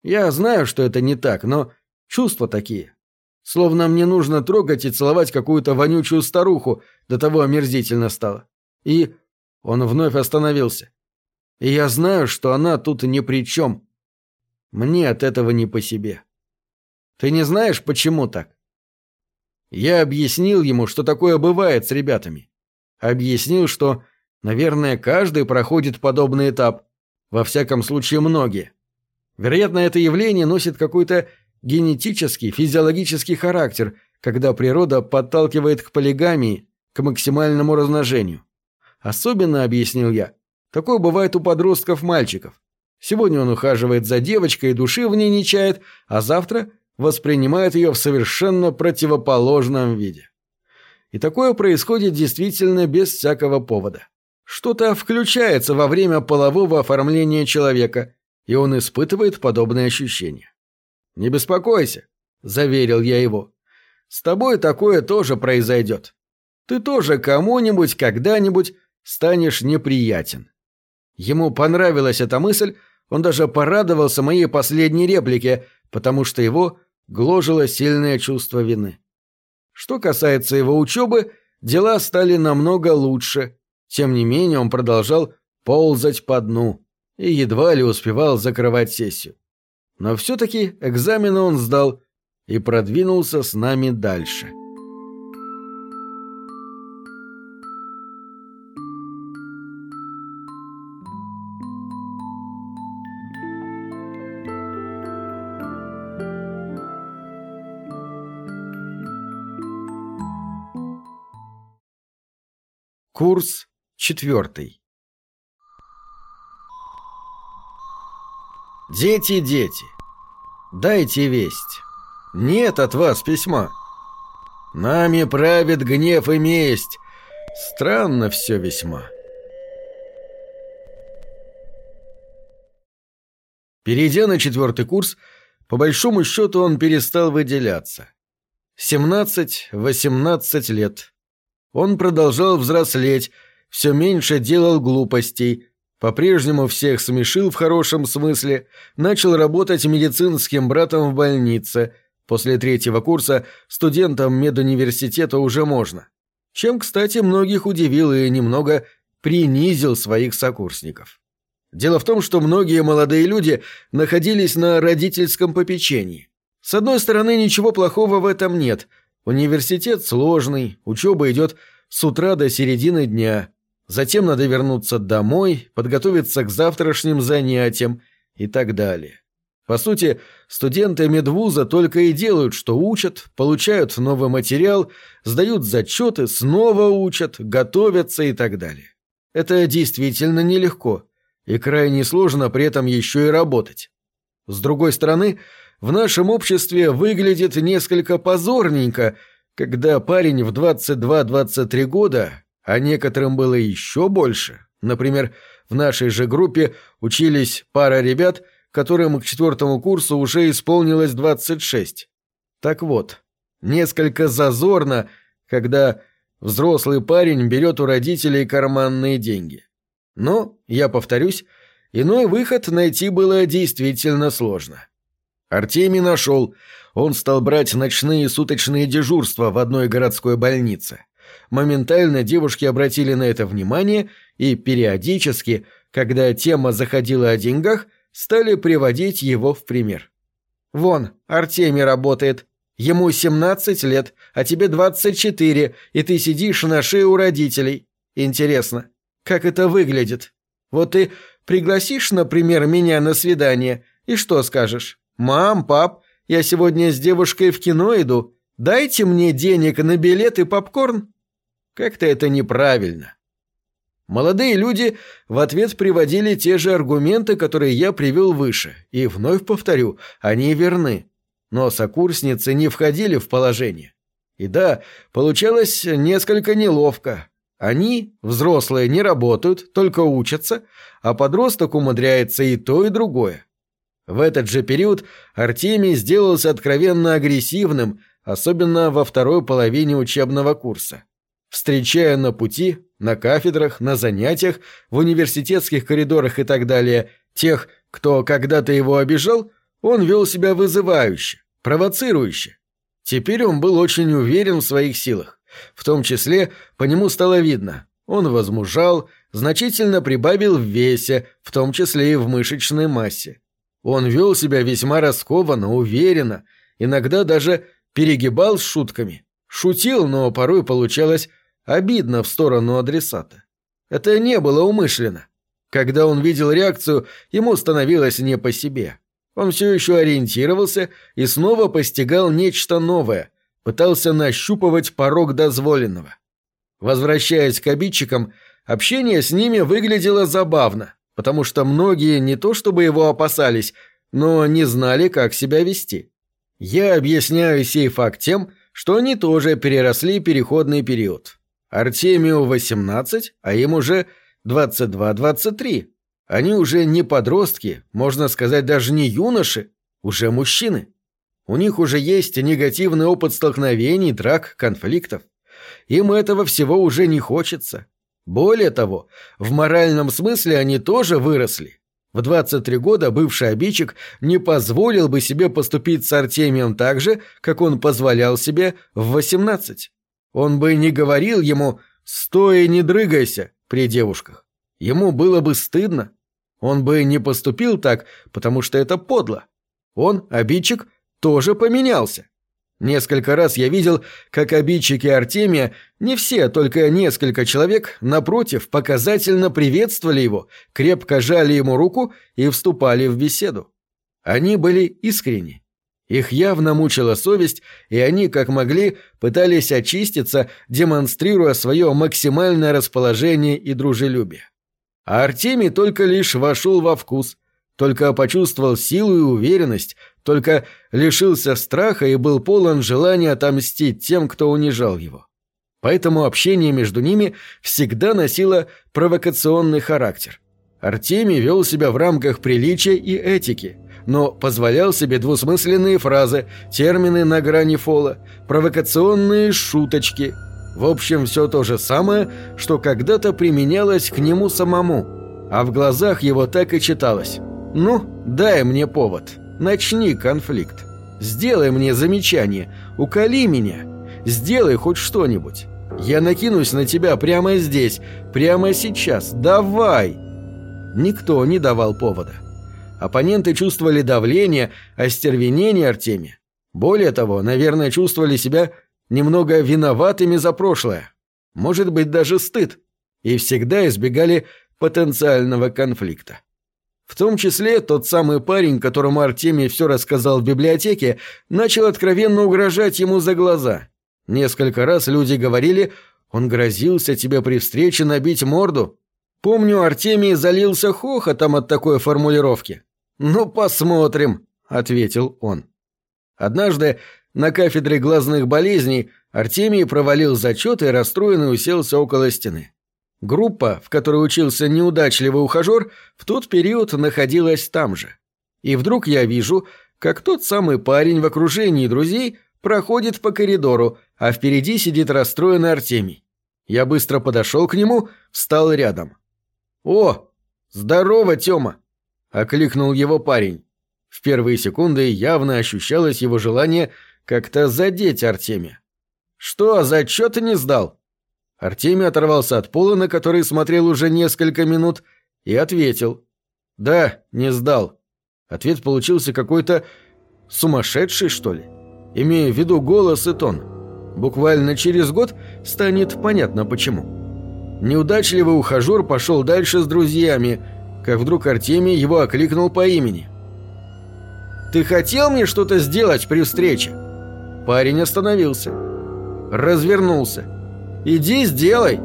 Я знаю, что это не так, но чувства такие. Словно мне нужно трогать и целовать какую-то вонючую старуху, до того омерзительно стало. И он вновь остановился. И я знаю, что она тут ни при чем. Мне от этого не по себе. Ты не знаешь, почему так? Я объяснил ему, что такое бывает с ребятами. Объяснил, что, наверное, каждый проходит подобный этап. Во всяком случае, многие. Вероятно, это явление носит какой-то генетический, физиологический характер, когда природа подталкивает к полигамии, к максимальному размножению. Особенно, объяснил я, такое бывает у подростков-мальчиков. Сегодня он ухаживает за девочкой души в ней не чает, а завтра воспринимает ее в совершенно противоположном виде. И такое происходит действительно без всякого повода. Что-то включается во время полового оформления человека, и он испытывает подобные ощущения. «Не беспокойся», — заверил я его. «С тобой такое тоже произойдет. Ты тоже кому-нибудь когда-нибудь станешь неприятен». Ему понравилась эта мысль, он даже порадовался моей последней реплике, потому что его гложило сильное чувство вины. Что касается его учебы, дела стали намного лучше. Тем не менее он продолжал ползать по дну и едва ли успевал закрывать сессию. Но все-таки экзамены он сдал и продвинулся с нами дальше. Курс четвертый. Дети, дети, дайте весть. Нет от вас письма. Нами правит гнев и месть. Странно все весьма. Перейдя на четвертый курс, по большому счету он перестал выделяться. 17-18 лет. Он продолжал взрослеть, все меньше делал глупостей, по-прежнему всех смешил в хорошем смысле, начал работать медицинским братом в больнице. После третьего курса студентам медуниверситета уже можно. Чем, кстати, многих удивил и немного принизил своих сокурсников. Дело в том, что многие молодые люди находились на родительском попечении. С одной стороны, ничего плохого в этом нет – Университет сложный, учеба идет с утра до середины дня. Затем надо вернуться домой, подготовиться к завтрашним занятиям и так далее. По сути, студенты медвуза только и делают, что учат, получают новый материал, сдают зачеты, снова учат, готовятся и так далее. Это действительно нелегко, и крайне сложно при этом еще и работать. С другой стороны, в нашем обществе выглядит несколько позорненько, когда парень в 22-23 года, а некоторым было еще больше, например, в нашей же группе учились пара ребят, которым к четвертому курсу уже исполнилось 26. Так вот, несколько зазорно, когда взрослый парень берет у родителей карманные деньги. Но, я повторюсь, иной выход найти было действительно сложно. Артемий нашел. Он стал брать ночные и суточные дежурства в одной городской больнице. Моментально девушки обратили на это внимание и периодически, когда тема заходила о деньгах, стали приводить его в пример. «Вон, Артемий работает. Ему 17 лет, а тебе 24, и ты сидишь на шее у родителей. Интересно, как это выглядит? Вот ты пригласишь, например, меня на свидание, и что скажешь? «Мам, пап, я сегодня с девушкой в кино иду. Дайте мне денег на билет и попкорн». Как-то это неправильно. Молодые люди в ответ приводили те же аргументы, которые я привел выше, и вновь повторю, они верны. Но сокурсницы не входили в положение. И да, получалось несколько неловко. Они, взрослые, не работают, только учатся, а подросток умудряется и то, и другое. В этот же период Артемий сделался откровенно агрессивным, особенно во второй половине учебного курса. Встречая на пути, на кафедрах, на занятиях, в университетских коридорах и так далее тех, кто когда-то его обижал, он вел себя вызывающе, провоцирующе. Теперь он был очень уверен в своих силах. В том числе по нему стало видно. Он возмужал, значительно прибавил в весе, в том числе и в мышечной массе. Он вел себя весьма раскованно, уверенно, иногда даже перегибал с шутками. Шутил, но порой получалось обидно в сторону адресата. Это не было умышленно. Когда он видел реакцию, ему становилось не по себе. Он все еще ориентировался и снова постигал нечто новое, пытался нащупывать порог дозволенного. Возвращаясь к обидчикам, общение с ними выглядело забавно потому что многие не то чтобы его опасались, но не знали, как себя вести. Я объясняю сей факт тем, что они тоже переросли переходный период. Артемию 18, а им уже 22-23. Они уже не подростки, можно сказать, даже не юноши, уже мужчины. У них уже есть негативный опыт столкновений, драк, конфликтов. Им этого всего уже не хочется. Более того, в моральном смысле они тоже выросли. В 23 года бывший обидчик не позволил бы себе поступить с Артемием так же, как он позволял себе в 18. Он бы не говорил ему «стой и не дрыгайся» при девушках. Ему было бы стыдно. Он бы не поступил так, потому что это подло. Он, обидчик, тоже поменялся. Несколько раз я видел, как обидчики Артемия, не все, только несколько человек, напротив, показательно приветствовали его, крепко жали ему руку и вступали в беседу. Они были искренни. Их явно мучила совесть, и они, как могли, пытались очиститься, демонстрируя свое максимальное расположение и дружелюбие. А Артемий только лишь вошел во вкус, только почувствовал силу и уверенность, только лишился страха и был полон желания отомстить тем, кто унижал его. Поэтому общение между ними всегда носило провокационный характер. Артемий вел себя в рамках приличия и этики, но позволял себе двусмысленные фразы, термины на грани фола, провокационные шуточки. В общем, все то же самое, что когда-то применялось к нему самому, а в глазах его так и читалось. «Ну, дай мне повод». Начни конфликт. Сделай мне замечание. Уколи меня. Сделай хоть что-нибудь. Я накинусь на тебя прямо здесь, прямо сейчас. Давай!» Никто не давал повода. Оппоненты чувствовали давление, остервенение Артемия. Более того, наверное, чувствовали себя немного виноватыми за прошлое. Может быть, даже стыд. И всегда избегали потенциального конфликта. В том числе тот самый парень, которому Артемий все рассказал в библиотеке, начал откровенно угрожать ему за глаза. Несколько раз люди говорили «Он грозился тебе при встрече набить морду». Помню, Артемий залился хохотом от такой формулировки. «Ну, посмотрим. — ответил он. Однажды на кафедре глазных болезней Артемий провалил зачет и расстроенный уселся около стены. Группа, в которой учился неудачливый ухажер, в тот период находилась там же. И вдруг я вижу, как тот самый парень в окружении друзей проходит по коридору, а впереди сидит расстроенный Артемий. Я быстро подошел к нему, встал рядом. «О, здорово, Тёма!» — окликнул его парень. В первые секунды явно ощущалось его желание как-то задеть Артемия. «Что, зачет не сдал?» Артемий оторвался от пола, на который смотрел уже несколько минут, и ответил. «Да, не сдал». Ответ получился какой-то сумасшедший, что ли, имея в виду голос и тон. Буквально через год станет понятно почему. Неудачливый ухажер пошел дальше с друзьями, как вдруг Артемий его окликнул по имени. «Ты хотел мне что-то сделать при встрече?» Парень остановился. Развернулся. «Иди, сделай!»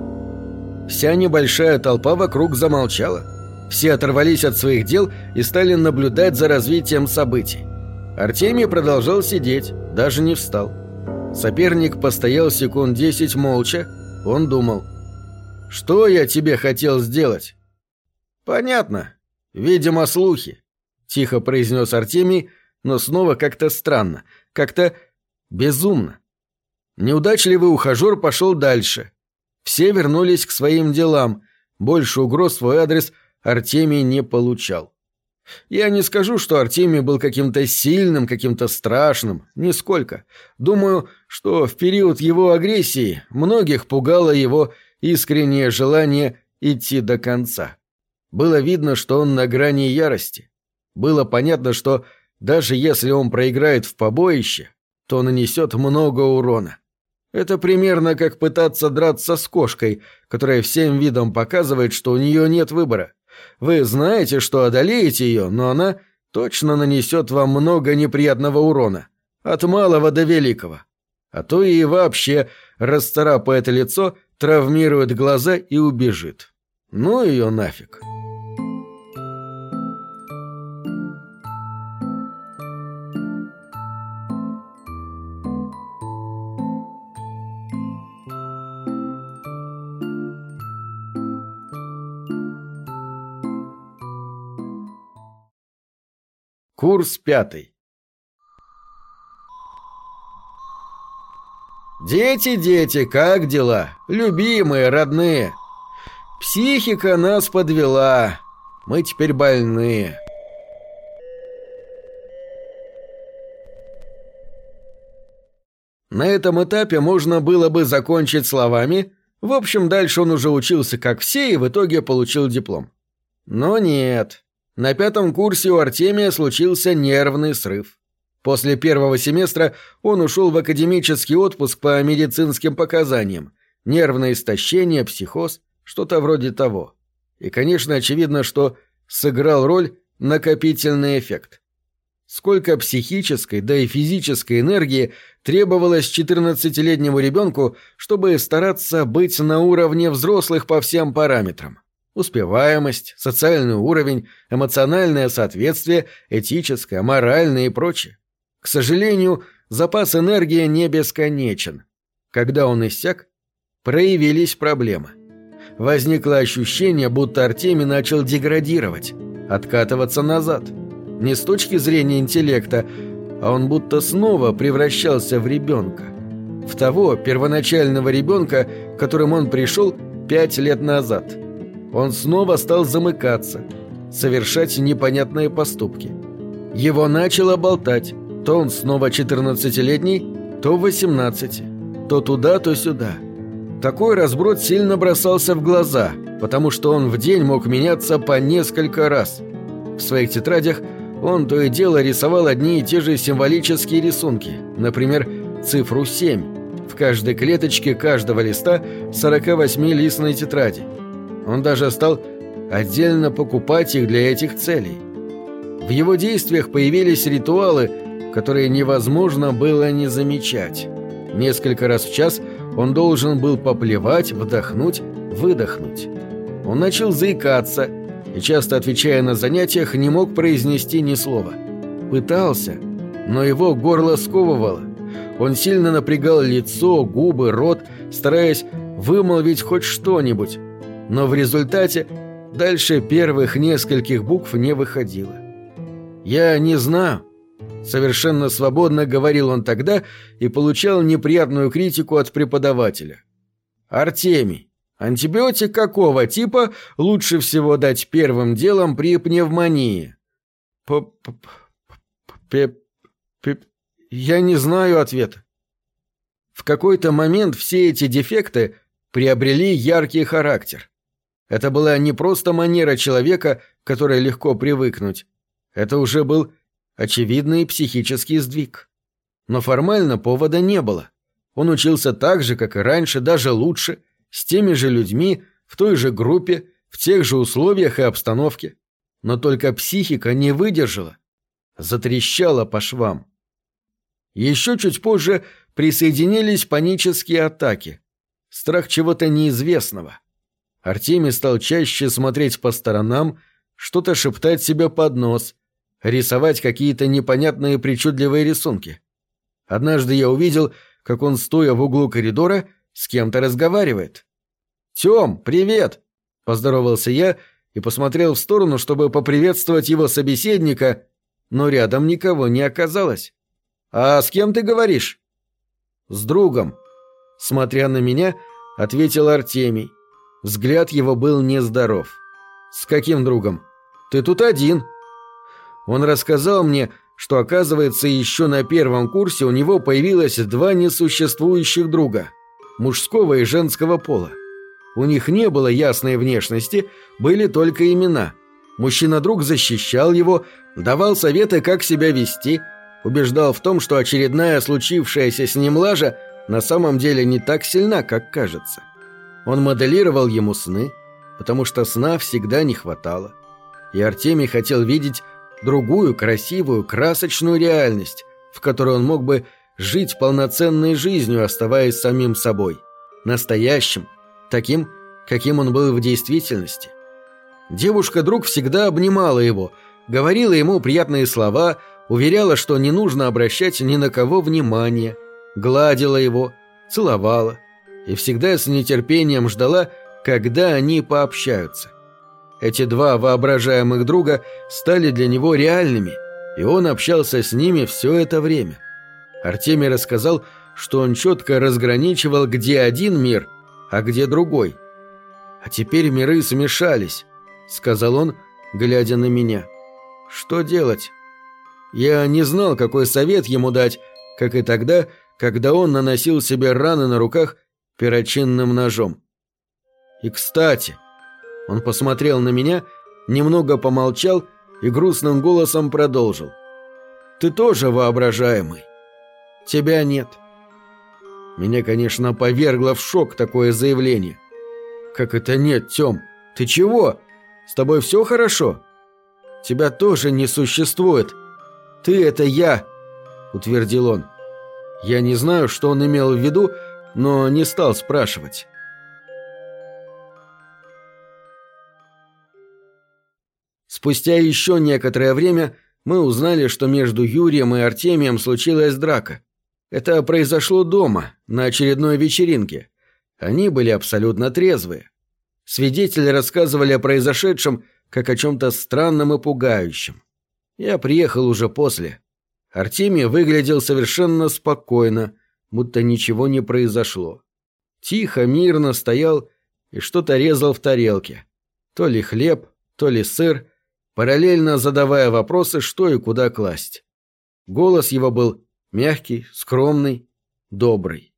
Вся небольшая толпа вокруг замолчала. Все оторвались от своих дел и стали наблюдать за развитием событий. Артемий продолжал сидеть, даже не встал. Соперник постоял секунд десять молча. Он думал. «Что я тебе хотел сделать?» «Понятно. Видимо, слухи», — тихо произнес Артемий, но снова как-то странно, как-то безумно. Неудачливый ухажер пошел дальше. Все вернулись к своим делам. Больше угроз свой адрес Артемий не получал. Я не скажу, что Артемий был каким-то сильным, каким-то страшным, нисколько. Думаю, что в период его агрессии многих пугало его искреннее желание идти до конца. Было видно, что он на грани ярости. Было понятно, что даже если он проиграет в побоище, то нанесет много урона. Это примерно как пытаться драться с кошкой, которая всем видом показывает, что у нее нет выбора. Вы знаете, что одолеете ее, но она точно нанесет вам много неприятного урона. От малого до великого. А то и вообще расцарапает лицо, травмирует глаза и убежит. Ну ее нафиг. Курс пятый. Дети, дети, как дела? Любимые, родные. Психика нас подвела. Мы теперь больные. На этом этапе можно было бы закончить словами «В общем, дальше он уже учился как все и в итоге получил диплом». Но нет. На пятом курсе у Артемия случился нервный срыв. После первого семестра он ушел в академический отпуск по медицинским показаниям. Нервное истощение, психоз, что-то вроде того. И, конечно, очевидно, что сыграл роль накопительный эффект. Сколько психической, да и физической энергии требовалось 14-летнему ребенку, чтобы стараться быть на уровне взрослых по всем параметрам. Успеваемость, социальный уровень, эмоциональное соответствие, этическое, моральное и прочее. К сожалению, запас энергии не бесконечен. Когда он иссяк, проявились проблемы. Возникло ощущение, будто Артемий начал деградировать, откатываться назад. Не с точки зрения интеллекта, а он будто снова превращался в ребенка. В того первоначального ребенка, которым он пришел пять лет назад – он снова стал замыкаться, совершать непонятные поступки. Его начало болтать. То он снова 14-летний, то 18, то туда, то сюда. Такой разброд сильно бросался в глаза, потому что он в день мог меняться по несколько раз. В своих тетрадях он то и дело рисовал одни и те же символические рисунки, например, цифру 7 в каждой клеточке каждого листа 48-листной тетради – он даже стал отдельно покупать их для этих целей. В его действиях появились ритуалы, которые невозможно было не замечать. Несколько раз в час он должен был поплевать, вдохнуть, выдохнуть. Он начал заикаться и, часто отвечая на занятиях, не мог произнести ни слова. Пытался, но его горло сковывало. Он сильно напрягал лицо, губы, рот, стараясь вымолвить хоть что-нибудь. Но в результате дальше первых нескольких букв не выходило. «Я не знаю», — совершенно свободно говорил он тогда и получал неприятную критику от преподавателя. «Артемий, антибиотик какого типа лучше всего дать первым делом при пневмонии?» П -п -п Я не знаю ответа. В какой-то момент все эти дефекты приобрели яркий характер. Это была не просто манера человека, которой легко привыкнуть. Это уже был очевидный психический сдвиг. Но формально повода не было. Он учился так же, как и раньше, даже лучше, с теми же людьми, в той же группе, в тех же условиях и обстановке. Но только психика не выдержала. Затрещала по швам. Еще чуть позже присоединились панические атаки. Страх чего-то неизвестного. Артемий стал чаще смотреть по сторонам, что-то шептать себе под нос, рисовать какие-то непонятные причудливые рисунки. Однажды я увидел, как он, стоя в углу коридора, с кем-то разговаривает. «Тем, привет!» – поздоровался я и посмотрел в сторону, чтобы поприветствовать его собеседника, но рядом никого не оказалось. «А с кем ты говоришь?» «С другом», — смотря на меня, ответил Артемий. Взгляд его был нездоров. «С каким другом? Ты тут один». Он рассказал мне, что, оказывается, еще на первом курсе у него появилось два несуществующих друга – мужского и женского пола. У них не было ясной внешности, были только имена. Мужчина-друг защищал его, давал советы, как себя вести, убеждал в том, что очередная случившаяся с ним лажа на самом деле не так сильна, как кажется. Он моделировал ему сны, потому что сна всегда не хватало. И Артемий хотел видеть другую красивую, красочную реальность, в которой он мог бы жить полноценной жизнью, оставаясь самим собой, настоящим, таким, каким он был в действительности. Девушка-друг всегда обнимала его, говорила ему приятные слова, уверяла, что не нужно обращать ни на кого внимания, гладила его, целовала и всегда с нетерпением ждала, когда они пообщаются. Эти два воображаемых друга стали для него реальными, и он общался с ними все это время. Артемий рассказал, что он четко разграничивал, где один мир, а где другой. «А теперь миры смешались», — сказал он, глядя на меня. «Что делать?» Я не знал, какой совет ему дать, как и тогда, когда он наносил себе раны на руках перочинным ножом. И, кстати, он посмотрел на меня, немного помолчал и грустным голосом продолжил. «Ты тоже воображаемый. Тебя нет». Меня, конечно, повергло в шок такое заявление. «Как это нет, Тём? Ты чего? С тобой все хорошо?» «Тебя тоже не существует. Ты — это я», — утвердил он. Я не знаю, что он имел в виду, но не стал спрашивать. Спустя еще некоторое время мы узнали, что между Юрием и Артемием случилась драка. Это произошло дома, на очередной вечеринке. Они были абсолютно трезвые. Свидетели рассказывали о произошедшем как о чем-то странном и пугающем. Я приехал уже после. Артемий выглядел совершенно спокойно, будто ничего не произошло. Тихо, мирно стоял и что-то резал в тарелке. То ли хлеб, то ли сыр, параллельно задавая вопросы, что и куда класть. Голос его был мягкий, скромный, добрый.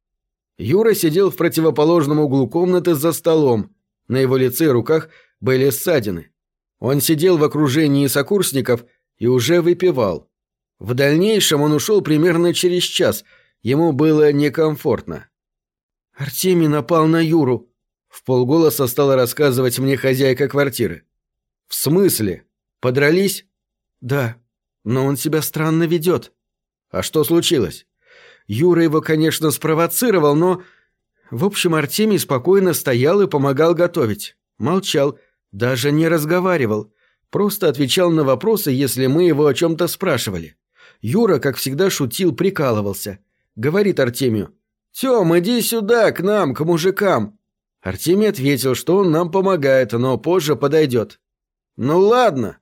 Юра сидел в противоположном углу комнаты за столом. На его лице и руках были ссадины. Он сидел в окружении сокурсников и уже выпивал. В дальнейшем он ушел примерно через час. Ему было некомфортно. «Артемий напал на Юру», — в полголоса стала рассказывать мне хозяйка квартиры. «В смысле?» Подрались? Да. Но он себя странно ведет. А что случилось? Юра его, конечно, спровоцировал, но... В общем, Артемий спокойно стоял и помогал готовить. Молчал, даже не разговаривал. Просто отвечал на вопросы, если мы его о чем-то спрашивали. Юра, как всегда, шутил, прикалывался. Говорит Артемию. «Тем, иди сюда, к нам, к мужикам». Артемий ответил, что он нам помогает, но позже подойдет. «Ну ладно,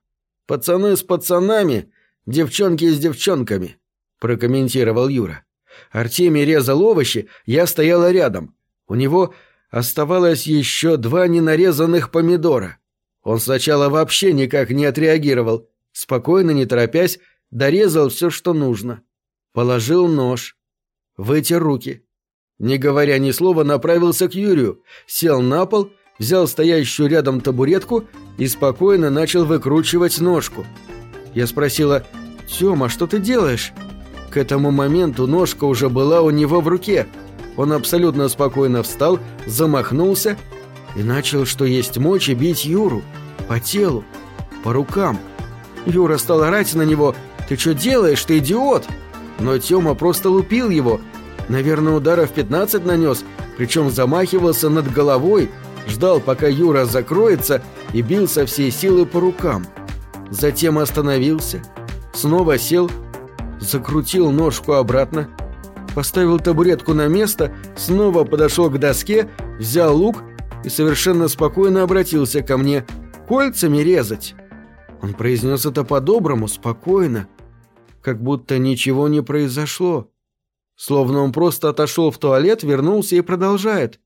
пацаны с пацанами, девчонки с девчонками», прокомментировал Юра. Артемий резал овощи, я стояла рядом. У него оставалось еще два ненарезанных помидора. Он сначала вообще никак не отреагировал, спокойно, не торопясь, дорезал все, что нужно. Положил нож. Вытер руки. Не говоря ни слова, направился к Юрию, сел на пол, взял стоящую рядом табуретку и спокойно начал выкручивать ножку. Я спросила, «Тёма, что ты делаешь?» К этому моменту ножка уже была у него в руке. Он абсолютно спокойно встал, замахнулся и начал, что есть мочи, бить Юру. По телу, по рукам. Юра стал орать на него «Ты что делаешь, ты идиот?» Но Тёма просто лупил его. Наверное, ударов 15 нанес, причем замахивался над головой, ждал, пока Юра закроется и бил со всей силы по рукам. Затем остановился, снова сел, закрутил ножку обратно, поставил табуретку на место, снова подошел к доске, взял лук и совершенно спокойно обратился ко мне «Кольцами резать». Он произнес это по-доброму, спокойно, как будто ничего не произошло. Словно он просто отошел в туалет, вернулся и продолжает.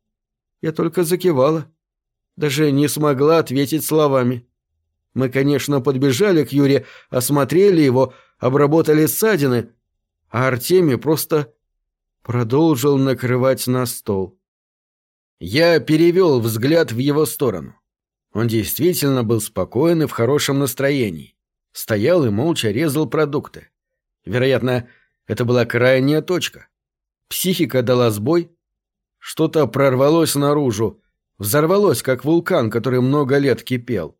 Я только закивала. Даже не смогла ответить словами. Мы, конечно, подбежали к Юре, осмотрели его, обработали ссадины, а Артемий просто продолжил накрывать на стол. Я перевел взгляд в его сторону. Он действительно был спокоен и в хорошем настроении. Стоял и молча резал продукты. Вероятно, это была крайняя точка. Психика дала сбой. Что-то прорвалось наружу, взорвалось, как вулкан, который много лет кипел.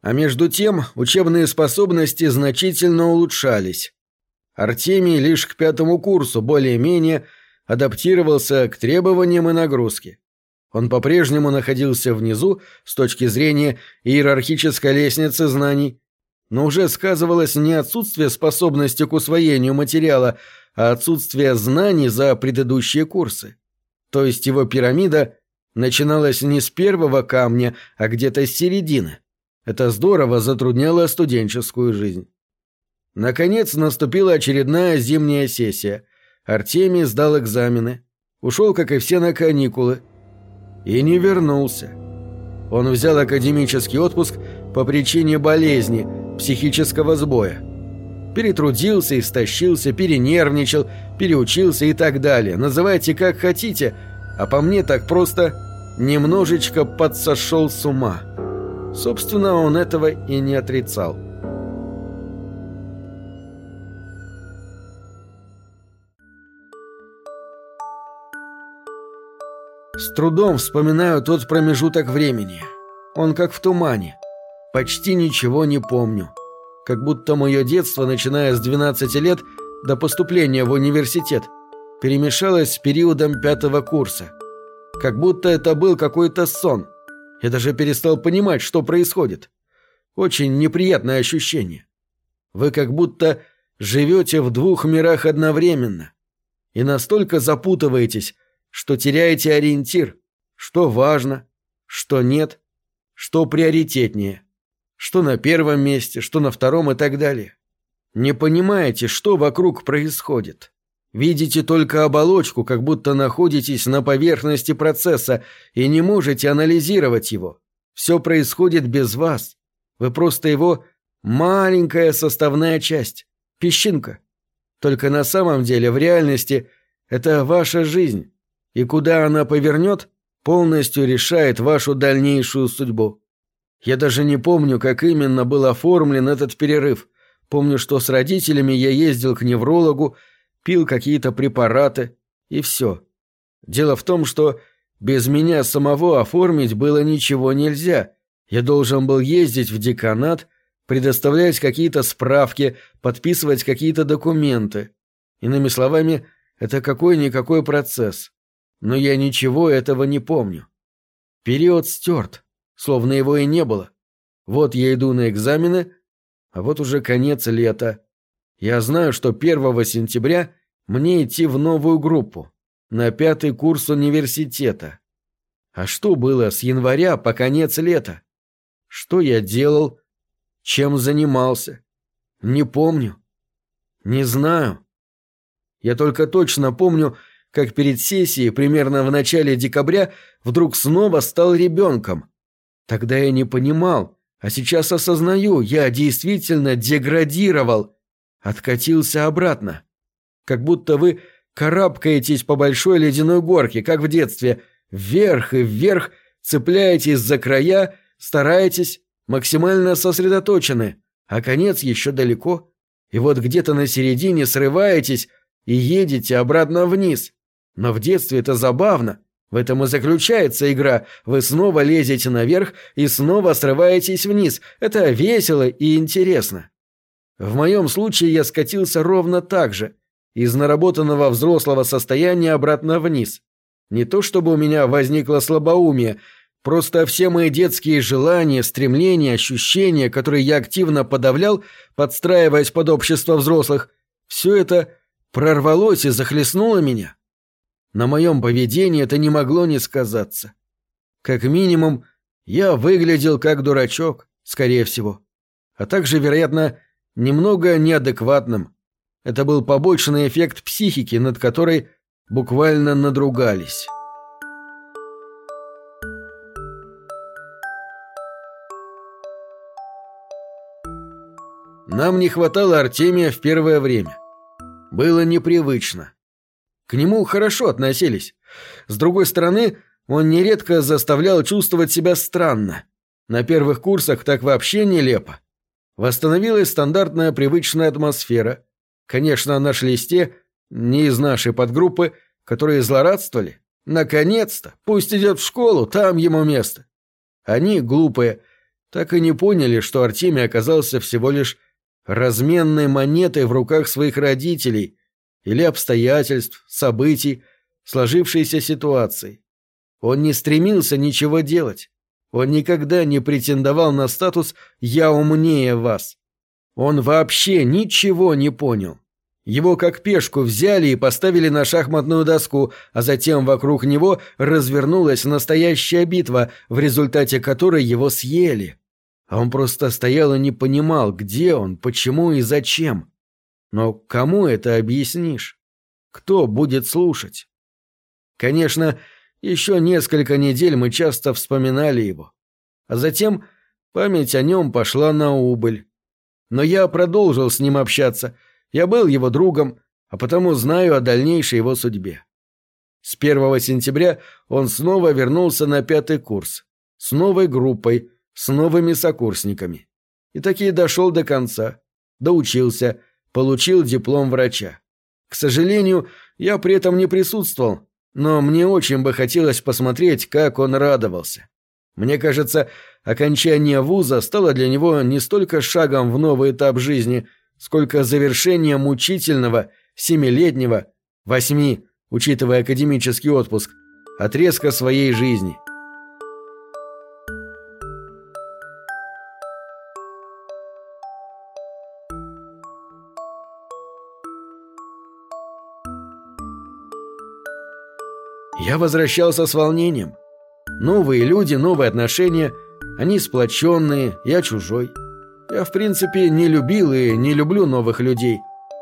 А между тем учебные способности значительно улучшались. Артемий лишь к пятому курсу более-менее адаптировался к требованиям и нагрузке. Он по-прежнему находился внизу с точки зрения иерархической лестницы знаний, но уже сказывалось не отсутствие способности к усвоению материала, а отсутствие знаний за предыдущие курсы. То есть его пирамида начиналась не с первого камня, а где-то с середины. Это здорово затрудняло студенческую жизнь. Наконец наступила очередная зимняя сессия. Артемий сдал экзамены. Ушел, как и все, на каникулы. И не вернулся. Он взял академический отпуск по причине болезни, психического сбоя. Перетрудился, истощился, перенервничал, переучился и так далее. Называйте как хотите, а по мне так просто немножечко подсошел с ума. Собственно, он этого и не отрицал. С трудом вспоминаю тот промежуток времени. Он как в тумане. Почти ничего не помню. Как будто мое детство, начиная с 12 лет до поступления в университет, перемешалось с периодом пятого курса. Как будто это был какой-то сон – я даже перестал понимать, что происходит. Очень неприятное ощущение. Вы как будто живете в двух мирах одновременно. И настолько запутываетесь, что теряете ориентир. Что важно, что нет, что приоритетнее. Что на первом месте, что на втором и так далее. Не понимаете, что вокруг происходит. Видите только оболочку, как будто находитесь на поверхности процесса и не можете анализировать его. Все происходит без вас. Вы просто его маленькая составная часть, песчинка. Только на самом деле, в реальности, это ваша жизнь. И куда она повернет, полностью решает вашу дальнейшую судьбу. Я даже не помню, как именно был оформлен этот перерыв. Помню, что с родителями я ездил к неврологу, пил какие-то препараты и все. Дело в том, что без меня самого оформить было ничего нельзя. Я должен был ездить в деканат, предоставлять какие-то справки, подписывать какие-то документы. Иными словами, это какой-никакой процесс. Но я ничего этого не помню. Период стерт, словно его и не было. Вот я иду на экзамены, а вот уже конец лета. Я знаю, что 1 сентября мне идти в новую группу, на пятый курс университета. А что было с января по конец лета? Что я делал? Чем занимался? Не помню. Не знаю. Я только точно помню, как перед сессией, примерно в начале декабря, вдруг снова стал ребенком. Тогда я не понимал, а сейчас осознаю, я действительно деградировал, откатился обратно. Как будто вы карабкаетесь по большой ледяной горке, как в детстве, вверх и вверх, цепляетесь за края, стараетесь, максимально сосредоточены, а конец еще далеко. И вот где-то на середине срываетесь и едете обратно вниз. Но в детстве это забавно. В этом и заключается игра. Вы снова лезете наверх и снова срываетесь вниз. Это весело и интересно. В моем случае я скатился ровно так же. Из наработанного взрослого состояния обратно вниз. Не то чтобы у меня возникло слабоумие, просто все мои детские желания, стремления, ощущения, которые я активно подавлял, подстраиваясь под общество взрослых, все это прорвалось и захлестнуло меня. На моем поведении это не могло не сказаться. Как минимум, я выглядел как дурачок, скорее всего. А также, вероятно, немного неадекватным. Это был побочный эффект психики, над которой буквально надругались. Нам не хватало Артемия в первое время. Было непривычно. К нему хорошо относились. С другой стороны, он нередко заставлял чувствовать себя странно. На первых курсах так вообще нелепо. Восстановилась стандартная привычная атмосфера. Конечно, нашлись те, не из нашей подгруппы, которые злорадствовали. Наконец-то! Пусть идет в школу, там ему место. Они, глупые, так и не поняли, что Артемий оказался всего лишь разменной монетой в руках своих родителей, или обстоятельств, событий, сложившейся ситуации. Он не стремился ничего делать. Он никогда не претендовал на статус «я умнее вас». Он вообще ничего не понял. Его как пешку взяли и поставили на шахматную доску, а затем вокруг него развернулась настоящая битва, в результате которой его съели. А он просто стоял и не понимал, где он, почему и зачем. Но кому это объяснишь? Кто будет слушать? Конечно, еще несколько недель мы часто вспоминали его. А затем память о нем пошла на убыль. Но я продолжил с ним общаться. Я был его другом, а потому знаю о дальнейшей его судьбе. С 1 сентября он снова вернулся на пятый курс. С новой группой, с новыми сокурсниками. И таки дошел до конца. Доучился – получил диплом врача. К сожалению, я при этом не присутствовал, но мне очень бы хотелось посмотреть, как он радовался. Мне кажется, окончание вуза стало для него не столько шагом в новый этап жизни, сколько завершением мучительного, семилетнего, восьми, учитывая академический отпуск, отрезка своей жизни. Я возвращался с волнением. Новые люди, новые отношения, они сплоченные, я чужой. Я, в принципе, не любил и не люблю новых людей,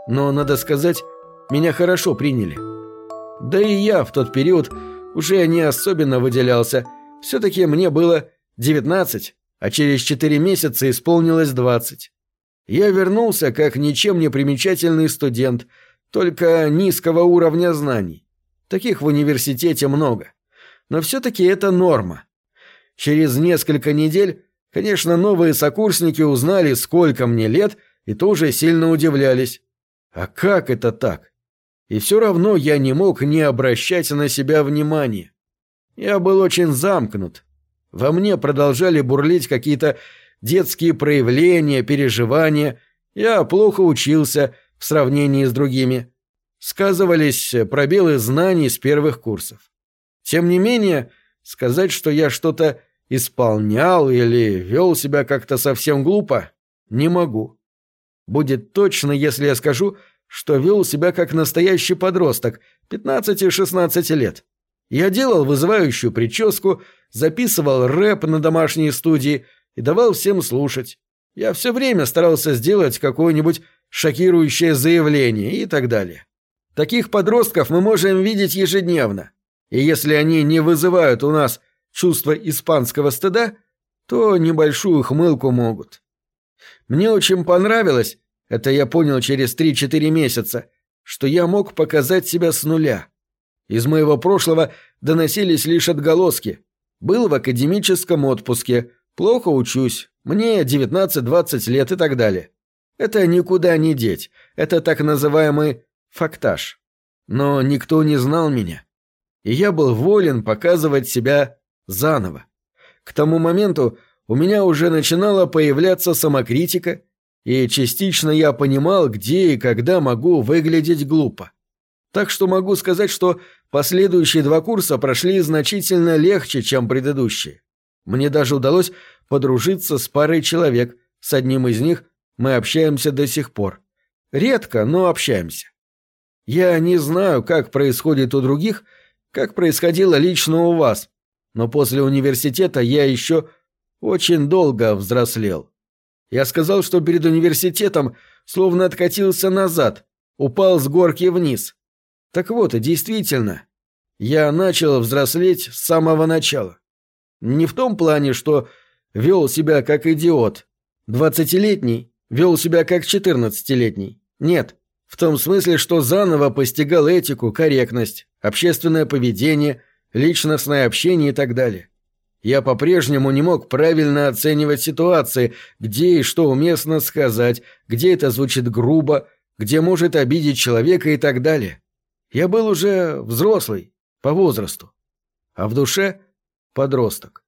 но, надо сказать, меня хорошо приняли. Да и я в тот период уже не особенно выделялся. Все-таки мне было 19, а через 4 месяца исполнилось 20. Я вернулся как ничем не примечательный студент, только низкого уровня знаний. Таких в университете много. Но все-таки это норма. Через несколько недель, конечно, новые сокурсники узнали, сколько мне лет, и тоже сильно удивлялись. А как это так? И все равно я не мог не обращать на себя внимания. Я был очень замкнут. Во мне продолжали бурлить какие-то детские проявления, переживания. Я плохо учился в сравнении с другими сказывались пробелы знаний с первых курсов. Тем не менее, сказать, что я что-то исполнял или вел себя как-то совсем глупо, не могу. Будет точно, если я скажу, что вел себя как настоящий подросток, 15-16 лет. Я делал вызывающую прическу, записывал рэп на домашней студии и давал всем слушать. Я все время старался сделать какое-нибудь шокирующее заявление и так далее. Таких подростков мы можем видеть ежедневно. И если они не вызывают у нас чувство испанского стыда, то небольшую хмылку могут. Мне очень понравилось, это я понял через 3-4 месяца, что я мог показать себя с нуля. Из моего прошлого доносились лишь отголоски. Был в академическом отпуске, плохо учусь, мне 19-20 лет и так далее. Это никуда не деть, это так называемый фактаж. Но никто не знал меня. И я был волен показывать себя заново. К тому моменту у меня уже начинала появляться самокритика, и частично я понимал, где и когда могу выглядеть глупо. Так что могу сказать, что последующие два курса прошли значительно легче, чем предыдущие. Мне даже удалось подружиться с парой человек, с одним из них мы общаемся до сих пор. Редко, но общаемся. Я не знаю, как происходит у других, как происходило лично у вас, но после университета я еще очень долго взрослел. Я сказал, что перед университетом словно откатился назад, упал с горки вниз. Так вот, действительно, я начал взрослеть с самого начала. Не в том плане, что вел себя как идиот. Двадцатилетний вел себя как четырнадцатилетний. Нет, в том смысле, что заново постигал этику, корректность, общественное поведение, личностное общение и так далее. Я по-прежнему не мог правильно оценивать ситуации, где и что уместно сказать, где это звучит грубо, где может обидеть человека и так далее. Я был уже взрослый, по возрасту, а в душе — подросток.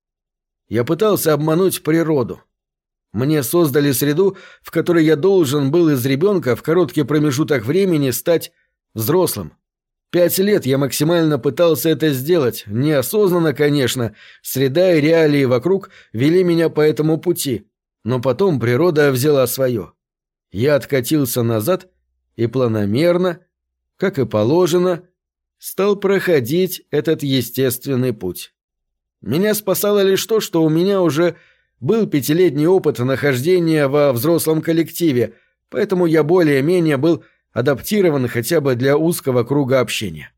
Я пытался обмануть природу. Мне создали среду, в которой я должен был из ребенка в короткий промежуток времени стать взрослым. Пять лет я максимально пытался это сделать, неосознанно, конечно, среда и реалии вокруг вели меня по этому пути, но потом природа взяла свое. Я откатился назад и планомерно, как и положено, стал проходить этот естественный путь. Меня спасало лишь то, что у меня уже был пятилетний опыт нахождения во взрослом коллективе, поэтому я более-менее был адаптирован хотя бы для узкого круга общения.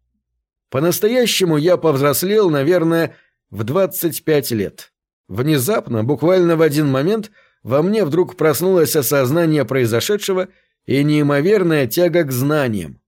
По-настоящему я повзрослел, наверное, в 25 лет. Внезапно, буквально в один момент, во мне вдруг проснулось осознание произошедшего и неимоверная тяга к знаниям.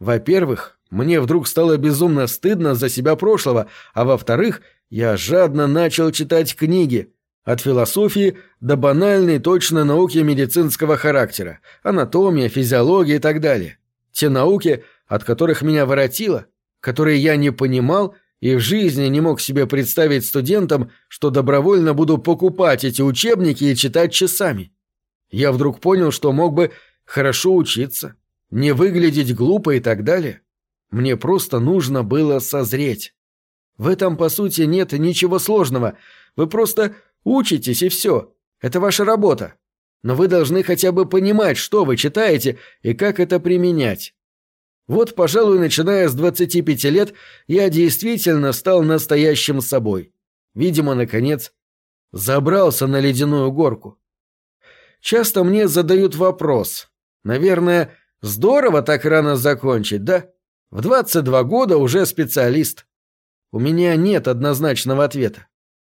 Во-первых, мне вдруг стало безумно стыдно за себя прошлого, а во-вторых, я жадно начал читать книги, от философии до банальной точной науки медицинского характера, анатомия, физиология и так далее. Те науки, от которых меня воротило, которые я не понимал и в жизни не мог себе представить студентам, что добровольно буду покупать эти учебники и читать часами. Я вдруг понял, что мог бы хорошо учиться, не выглядеть глупо и так далее. Мне просто нужно было созреть. В этом, по сути, нет ничего сложного. Вы просто Учитесь и все. Это ваша работа. Но вы должны хотя бы понимать, что вы читаете и как это применять. Вот, пожалуй, начиная с 25 лет, я действительно стал настоящим собой. Видимо, наконец, забрался на ледяную горку. Часто мне задают вопрос. Наверное, здорово так рано закончить, да? В 22 года уже специалист. У меня нет однозначного ответа.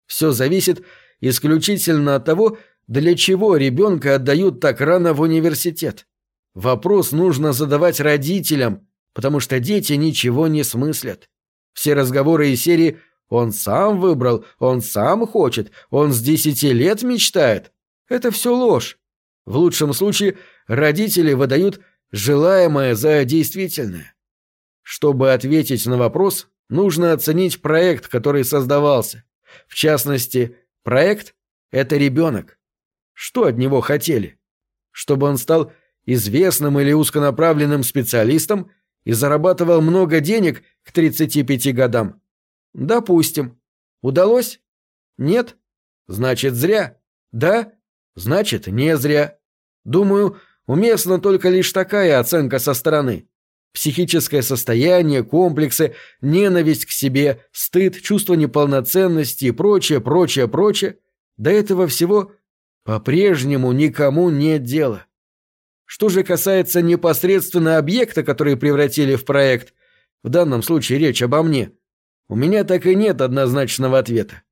Все зависит исключительно от того, для чего ребенка отдают так рано в университет. Вопрос нужно задавать родителям, потому что дети ничего не смыслят. Все разговоры из серии «он сам выбрал», «он сам хочет», «он с десяти лет мечтает» — это все ложь. В лучшем случае родители выдают желаемое за действительное. Чтобы ответить на вопрос, нужно оценить проект, который создавался. В частности, Проект — это ребенок. Что от него хотели? Чтобы он стал известным или узконаправленным специалистом и зарабатывал много денег к 35 годам? Допустим. Удалось? Нет? Значит, зря. Да? Значит, не зря. Думаю, Уместна только лишь такая оценка со стороны. Психическое состояние, комплексы, ненависть к себе, стыд, чувство неполноценности и прочее, прочее, прочее. До этого всего по-прежнему никому нет дела. Что же касается непосредственно объекта, который превратили в проект, в данном случае речь обо мне, у меня так и нет однозначного ответа.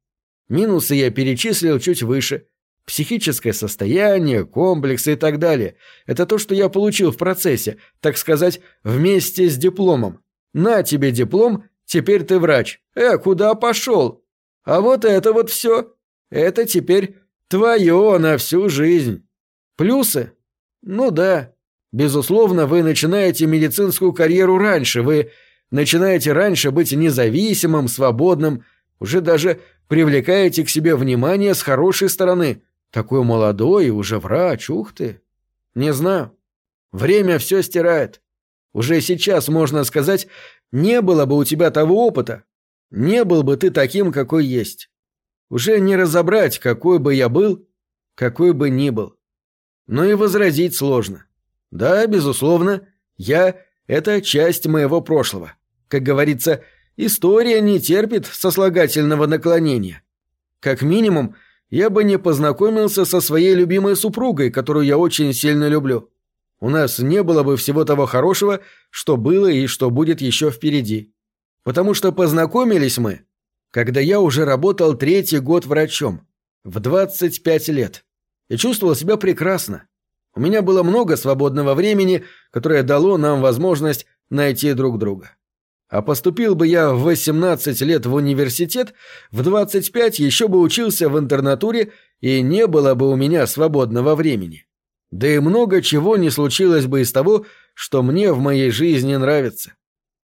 Минусы я перечислил чуть выше. Психическое состояние, комплексы и так далее. Это то, что я получил в процессе, так сказать, вместе с дипломом. На тебе диплом, теперь ты врач. Э, куда пошел? А вот это вот все. Это теперь твое на всю жизнь. Плюсы? Ну да. Безусловно, вы начинаете медицинскую карьеру раньше, вы начинаете раньше быть независимым, свободным, уже даже привлекаете к себе внимание с хорошей стороны. Такой молодой и уже врач, ух ты. Не знаю. Время все стирает. Уже сейчас, можно сказать, не было бы у тебя того опыта. Не был бы ты таким, какой есть. Уже не разобрать, какой бы я был, какой бы ни был. Но и возразить сложно. Да, безусловно, я — это часть моего прошлого. Как говорится, история не терпит сослагательного наклонения. Как минимум, я бы не познакомился со своей любимой супругой, которую я очень сильно люблю. У нас не было бы всего того хорошего, что было и что будет еще впереди. Потому что познакомились мы, когда я уже работал третий год врачом, в 25 лет, и чувствовал себя прекрасно. У меня было много свободного времени, которое дало нам возможность найти друг друга. А поступил бы я в 18 лет в университет, в 25 еще бы учился в интернатуре, и не было бы у меня свободного времени. Да и много чего не случилось бы из того, что мне в моей жизни нравится.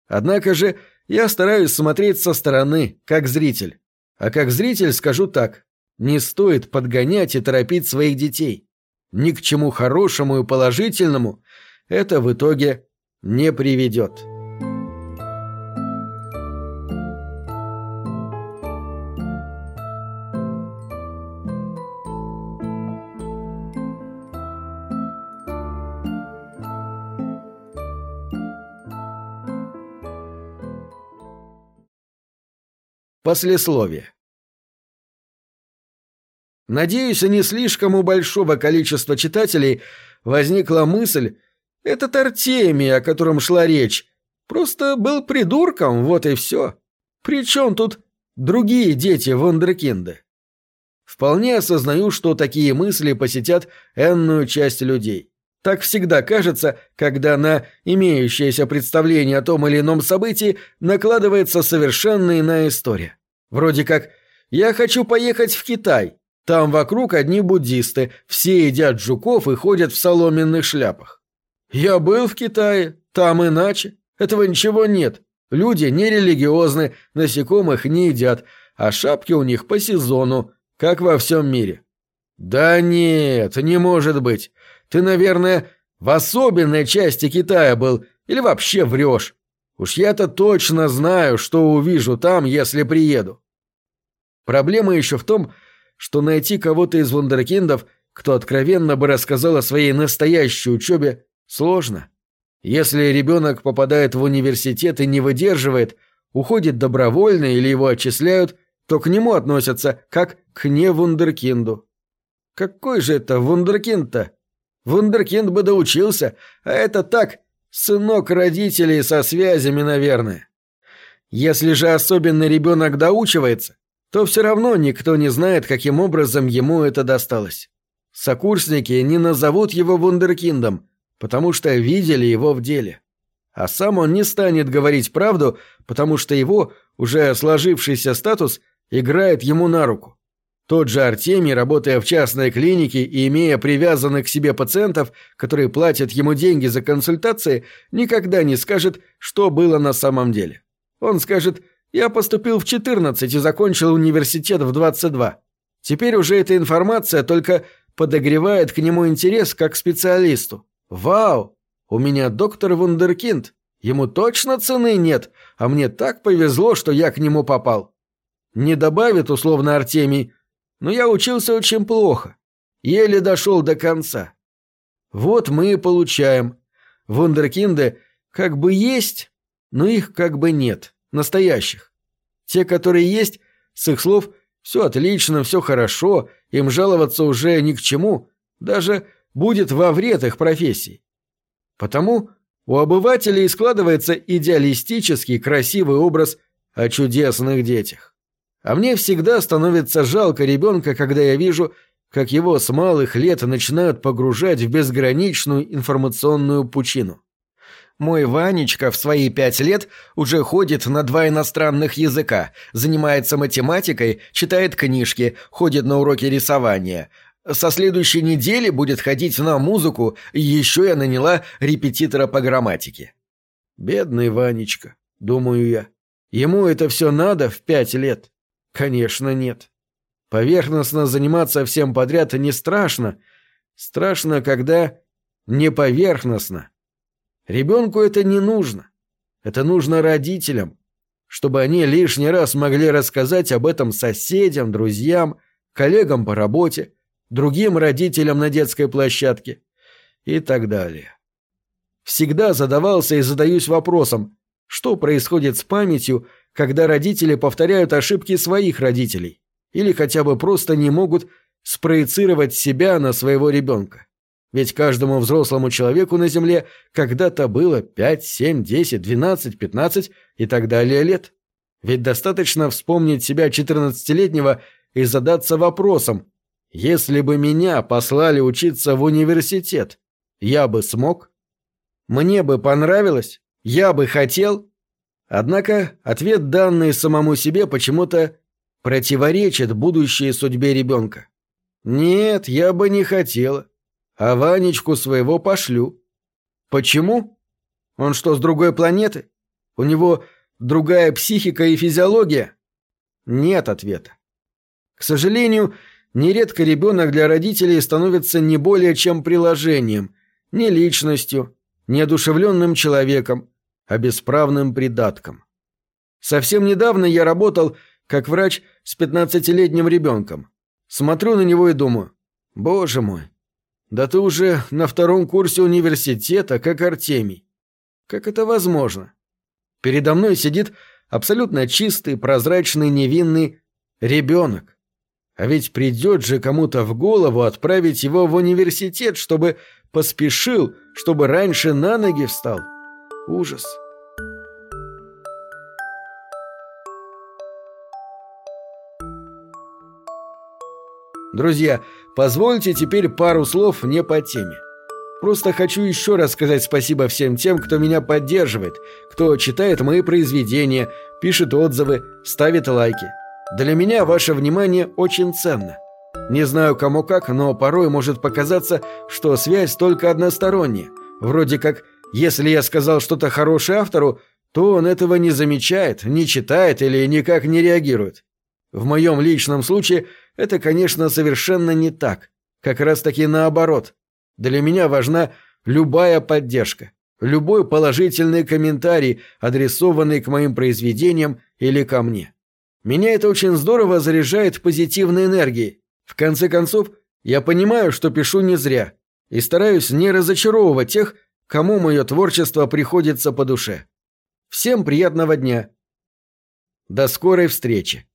Однако же я стараюсь смотреть со стороны, как зритель. А как зритель скажу так. Не стоит подгонять и торопить своих детей. Ни к чему хорошему и положительному это в итоге не приведет. Послесловие. Надеюсь, не слишком у большого количества читателей возникла мысль, этот Артемий, о котором шла речь, просто был придурком, вот и все. Причем тут другие дети Вундеркинды? Вполне осознаю, что такие мысли посетят энную часть людей. Так всегда кажется, когда на имеющееся представление о том или ином событии накладывается совершенно иная история. Вроде как «Я хочу поехать в Китай. Там вокруг одни буддисты, все едят жуков и ходят в соломенных шляпах». «Я был в Китае. Там иначе. Этого ничего нет. Люди нерелигиозны, насекомых не едят, а шапки у них по сезону, как во всем мире». «Да нет, не может быть. Ты, наверное, в особенной части Китая был или вообще врешь. Уж я-то точно знаю, что увижу там, если приеду. Проблема еще в том, что найти кого-то из вундеркиндов, кто откровенно бы рассказал о своей настоящей учебе, сложно. Если ребенок попадает в университет и не выдерживает, уходит добровольно или его отчисляют, то к нему относятся как к невундеркинду. Какой же это вундеркинд-то? Вундеркинд бы доучился, а это так, сынок родителей со связями, наверное. Если же особенный ребенок доучивается, то все равно никто не знает, каким образом ему это досталось. Сокурсники не назовут его вундеркиндом, потому что видели его в деле. А сам он не станет говорить правду, потому что его, уже сложившийся статус, играет ему на руку. Тот же Артемий, работая в частной клинике и имея привязанных к себе пациентов, которые платят ему деньги за консультации, никогда не скажет, что было на самом деле. Он скажет «Я поступил в 14 и закончил университет в 22». Теперь уже эта информация только подогревает к нему интерес как к специалисту. «Вау! У меня доктор Вундеркинд. Ему точно цены нет, а мне так повезло, что я к нему попал». Не добавит условно Артемий – но я учился очень плохо. Еле дошел до конца. Вот мы и получаем. Вундеркинды как бы есть, но их как бы нет, настоящих. Те, которые есть, с их слов, все отлично, все хорошо, им жаловаться уже ни к чему, даже будет во вред их профессии. Потому у обывателей складывается идеалистический красивый образ о чудесных детях. А мне всегда становится жалко ребенка, когда я вижу, как его с малых лет начинают погружать в безграничную информационную пучину. Мой Ванечка в свои пять лет уже ходит на два иностранных языка, занимается математикой, читает книжки, ходит на уроки рисования. Со следующей недели будет ходить на музыку, еще я наняла репетитора по грамматике. Бедный Ванечка, думаю я. Ему это все надо в пять лет? Конечно, нет. Поверхностно заниматься всем подряд не страшно. Страшно, когда не поверхностно. Ребенку это не нужно. Это нужно родителям, чтобы они лишний раз могли рассказать об этом соседям, друзьям, коллегам по работе, другим родителям на детской площадке и так далее. Всегда задавался и задаюсь вопросом, что происходит с памятью, когда родители повторяют ошибки своих родителей или хотя бы просто не могут спроецировать себя на своего ребенка. Ведь каждому взрослому человеку на Земле когда-то было 5, 7, 10, 12, 15 и так далее лет. Ведь достаточно вспомнить себя 14-летнего и задаться вопросом, если бы меня послали учиться в университет, я бы смог? Мне бы понравилось? Я бы хотел? Однако ответ, данный самому себе, почему-то противоречит будущей судьбе ребенка. Нет, я бы не хотела а Ванечку своего пошлю. Почему? Он что, с другой планеты? У него другая психика и физиология? Нет ответа. К сожалению, нередко ребенок для родителей становится не более чем приложением, не личностью, не одушевленным человеком, а бесправным придатком. Совсем недавно я работал как врач с 15-летним ребенком. Смотрю на него и думаю, боже мой, да ты уже на втором курсе университета, как Артемий. Как это возможно? Передо мной сидит абсолютно чистый, прозрачный, невинный ребенок. А ведь придет же кому-то в голову отправить его в университет, чтобы поспешил, чтобы раньше на ноги встал. Ужас. Друзья, позвольте теперь пару слов не по теме. Просто хочу еще раз сказать спасибо всем тем, кто меня поддерживает, кто читает мои произведения, пишет отзывы, ставит лайки. Для меня ваше внимание очень ценно. Не знаю кому как, но порой может показаться, что связь только односторонняя. Вроде как, если я сказал что-то хорошее автору, то он этого не замечает, не читает или никак не реагирует. В моем личном случае – это, конечно, совершенно не так. Как раз-таки наоборот. Для меня важна любая поддержка, любой положительный комментарий, адресованный к моим произведениям или ко мне. Меня это очень здорово заряжает позитивной энергией. В конце концов, я понимаю, что пишу не зря, и стараюсь не разочаровывать тех, кому мое творчество приходится по душе. Всем приятного дня. До скорой встречи.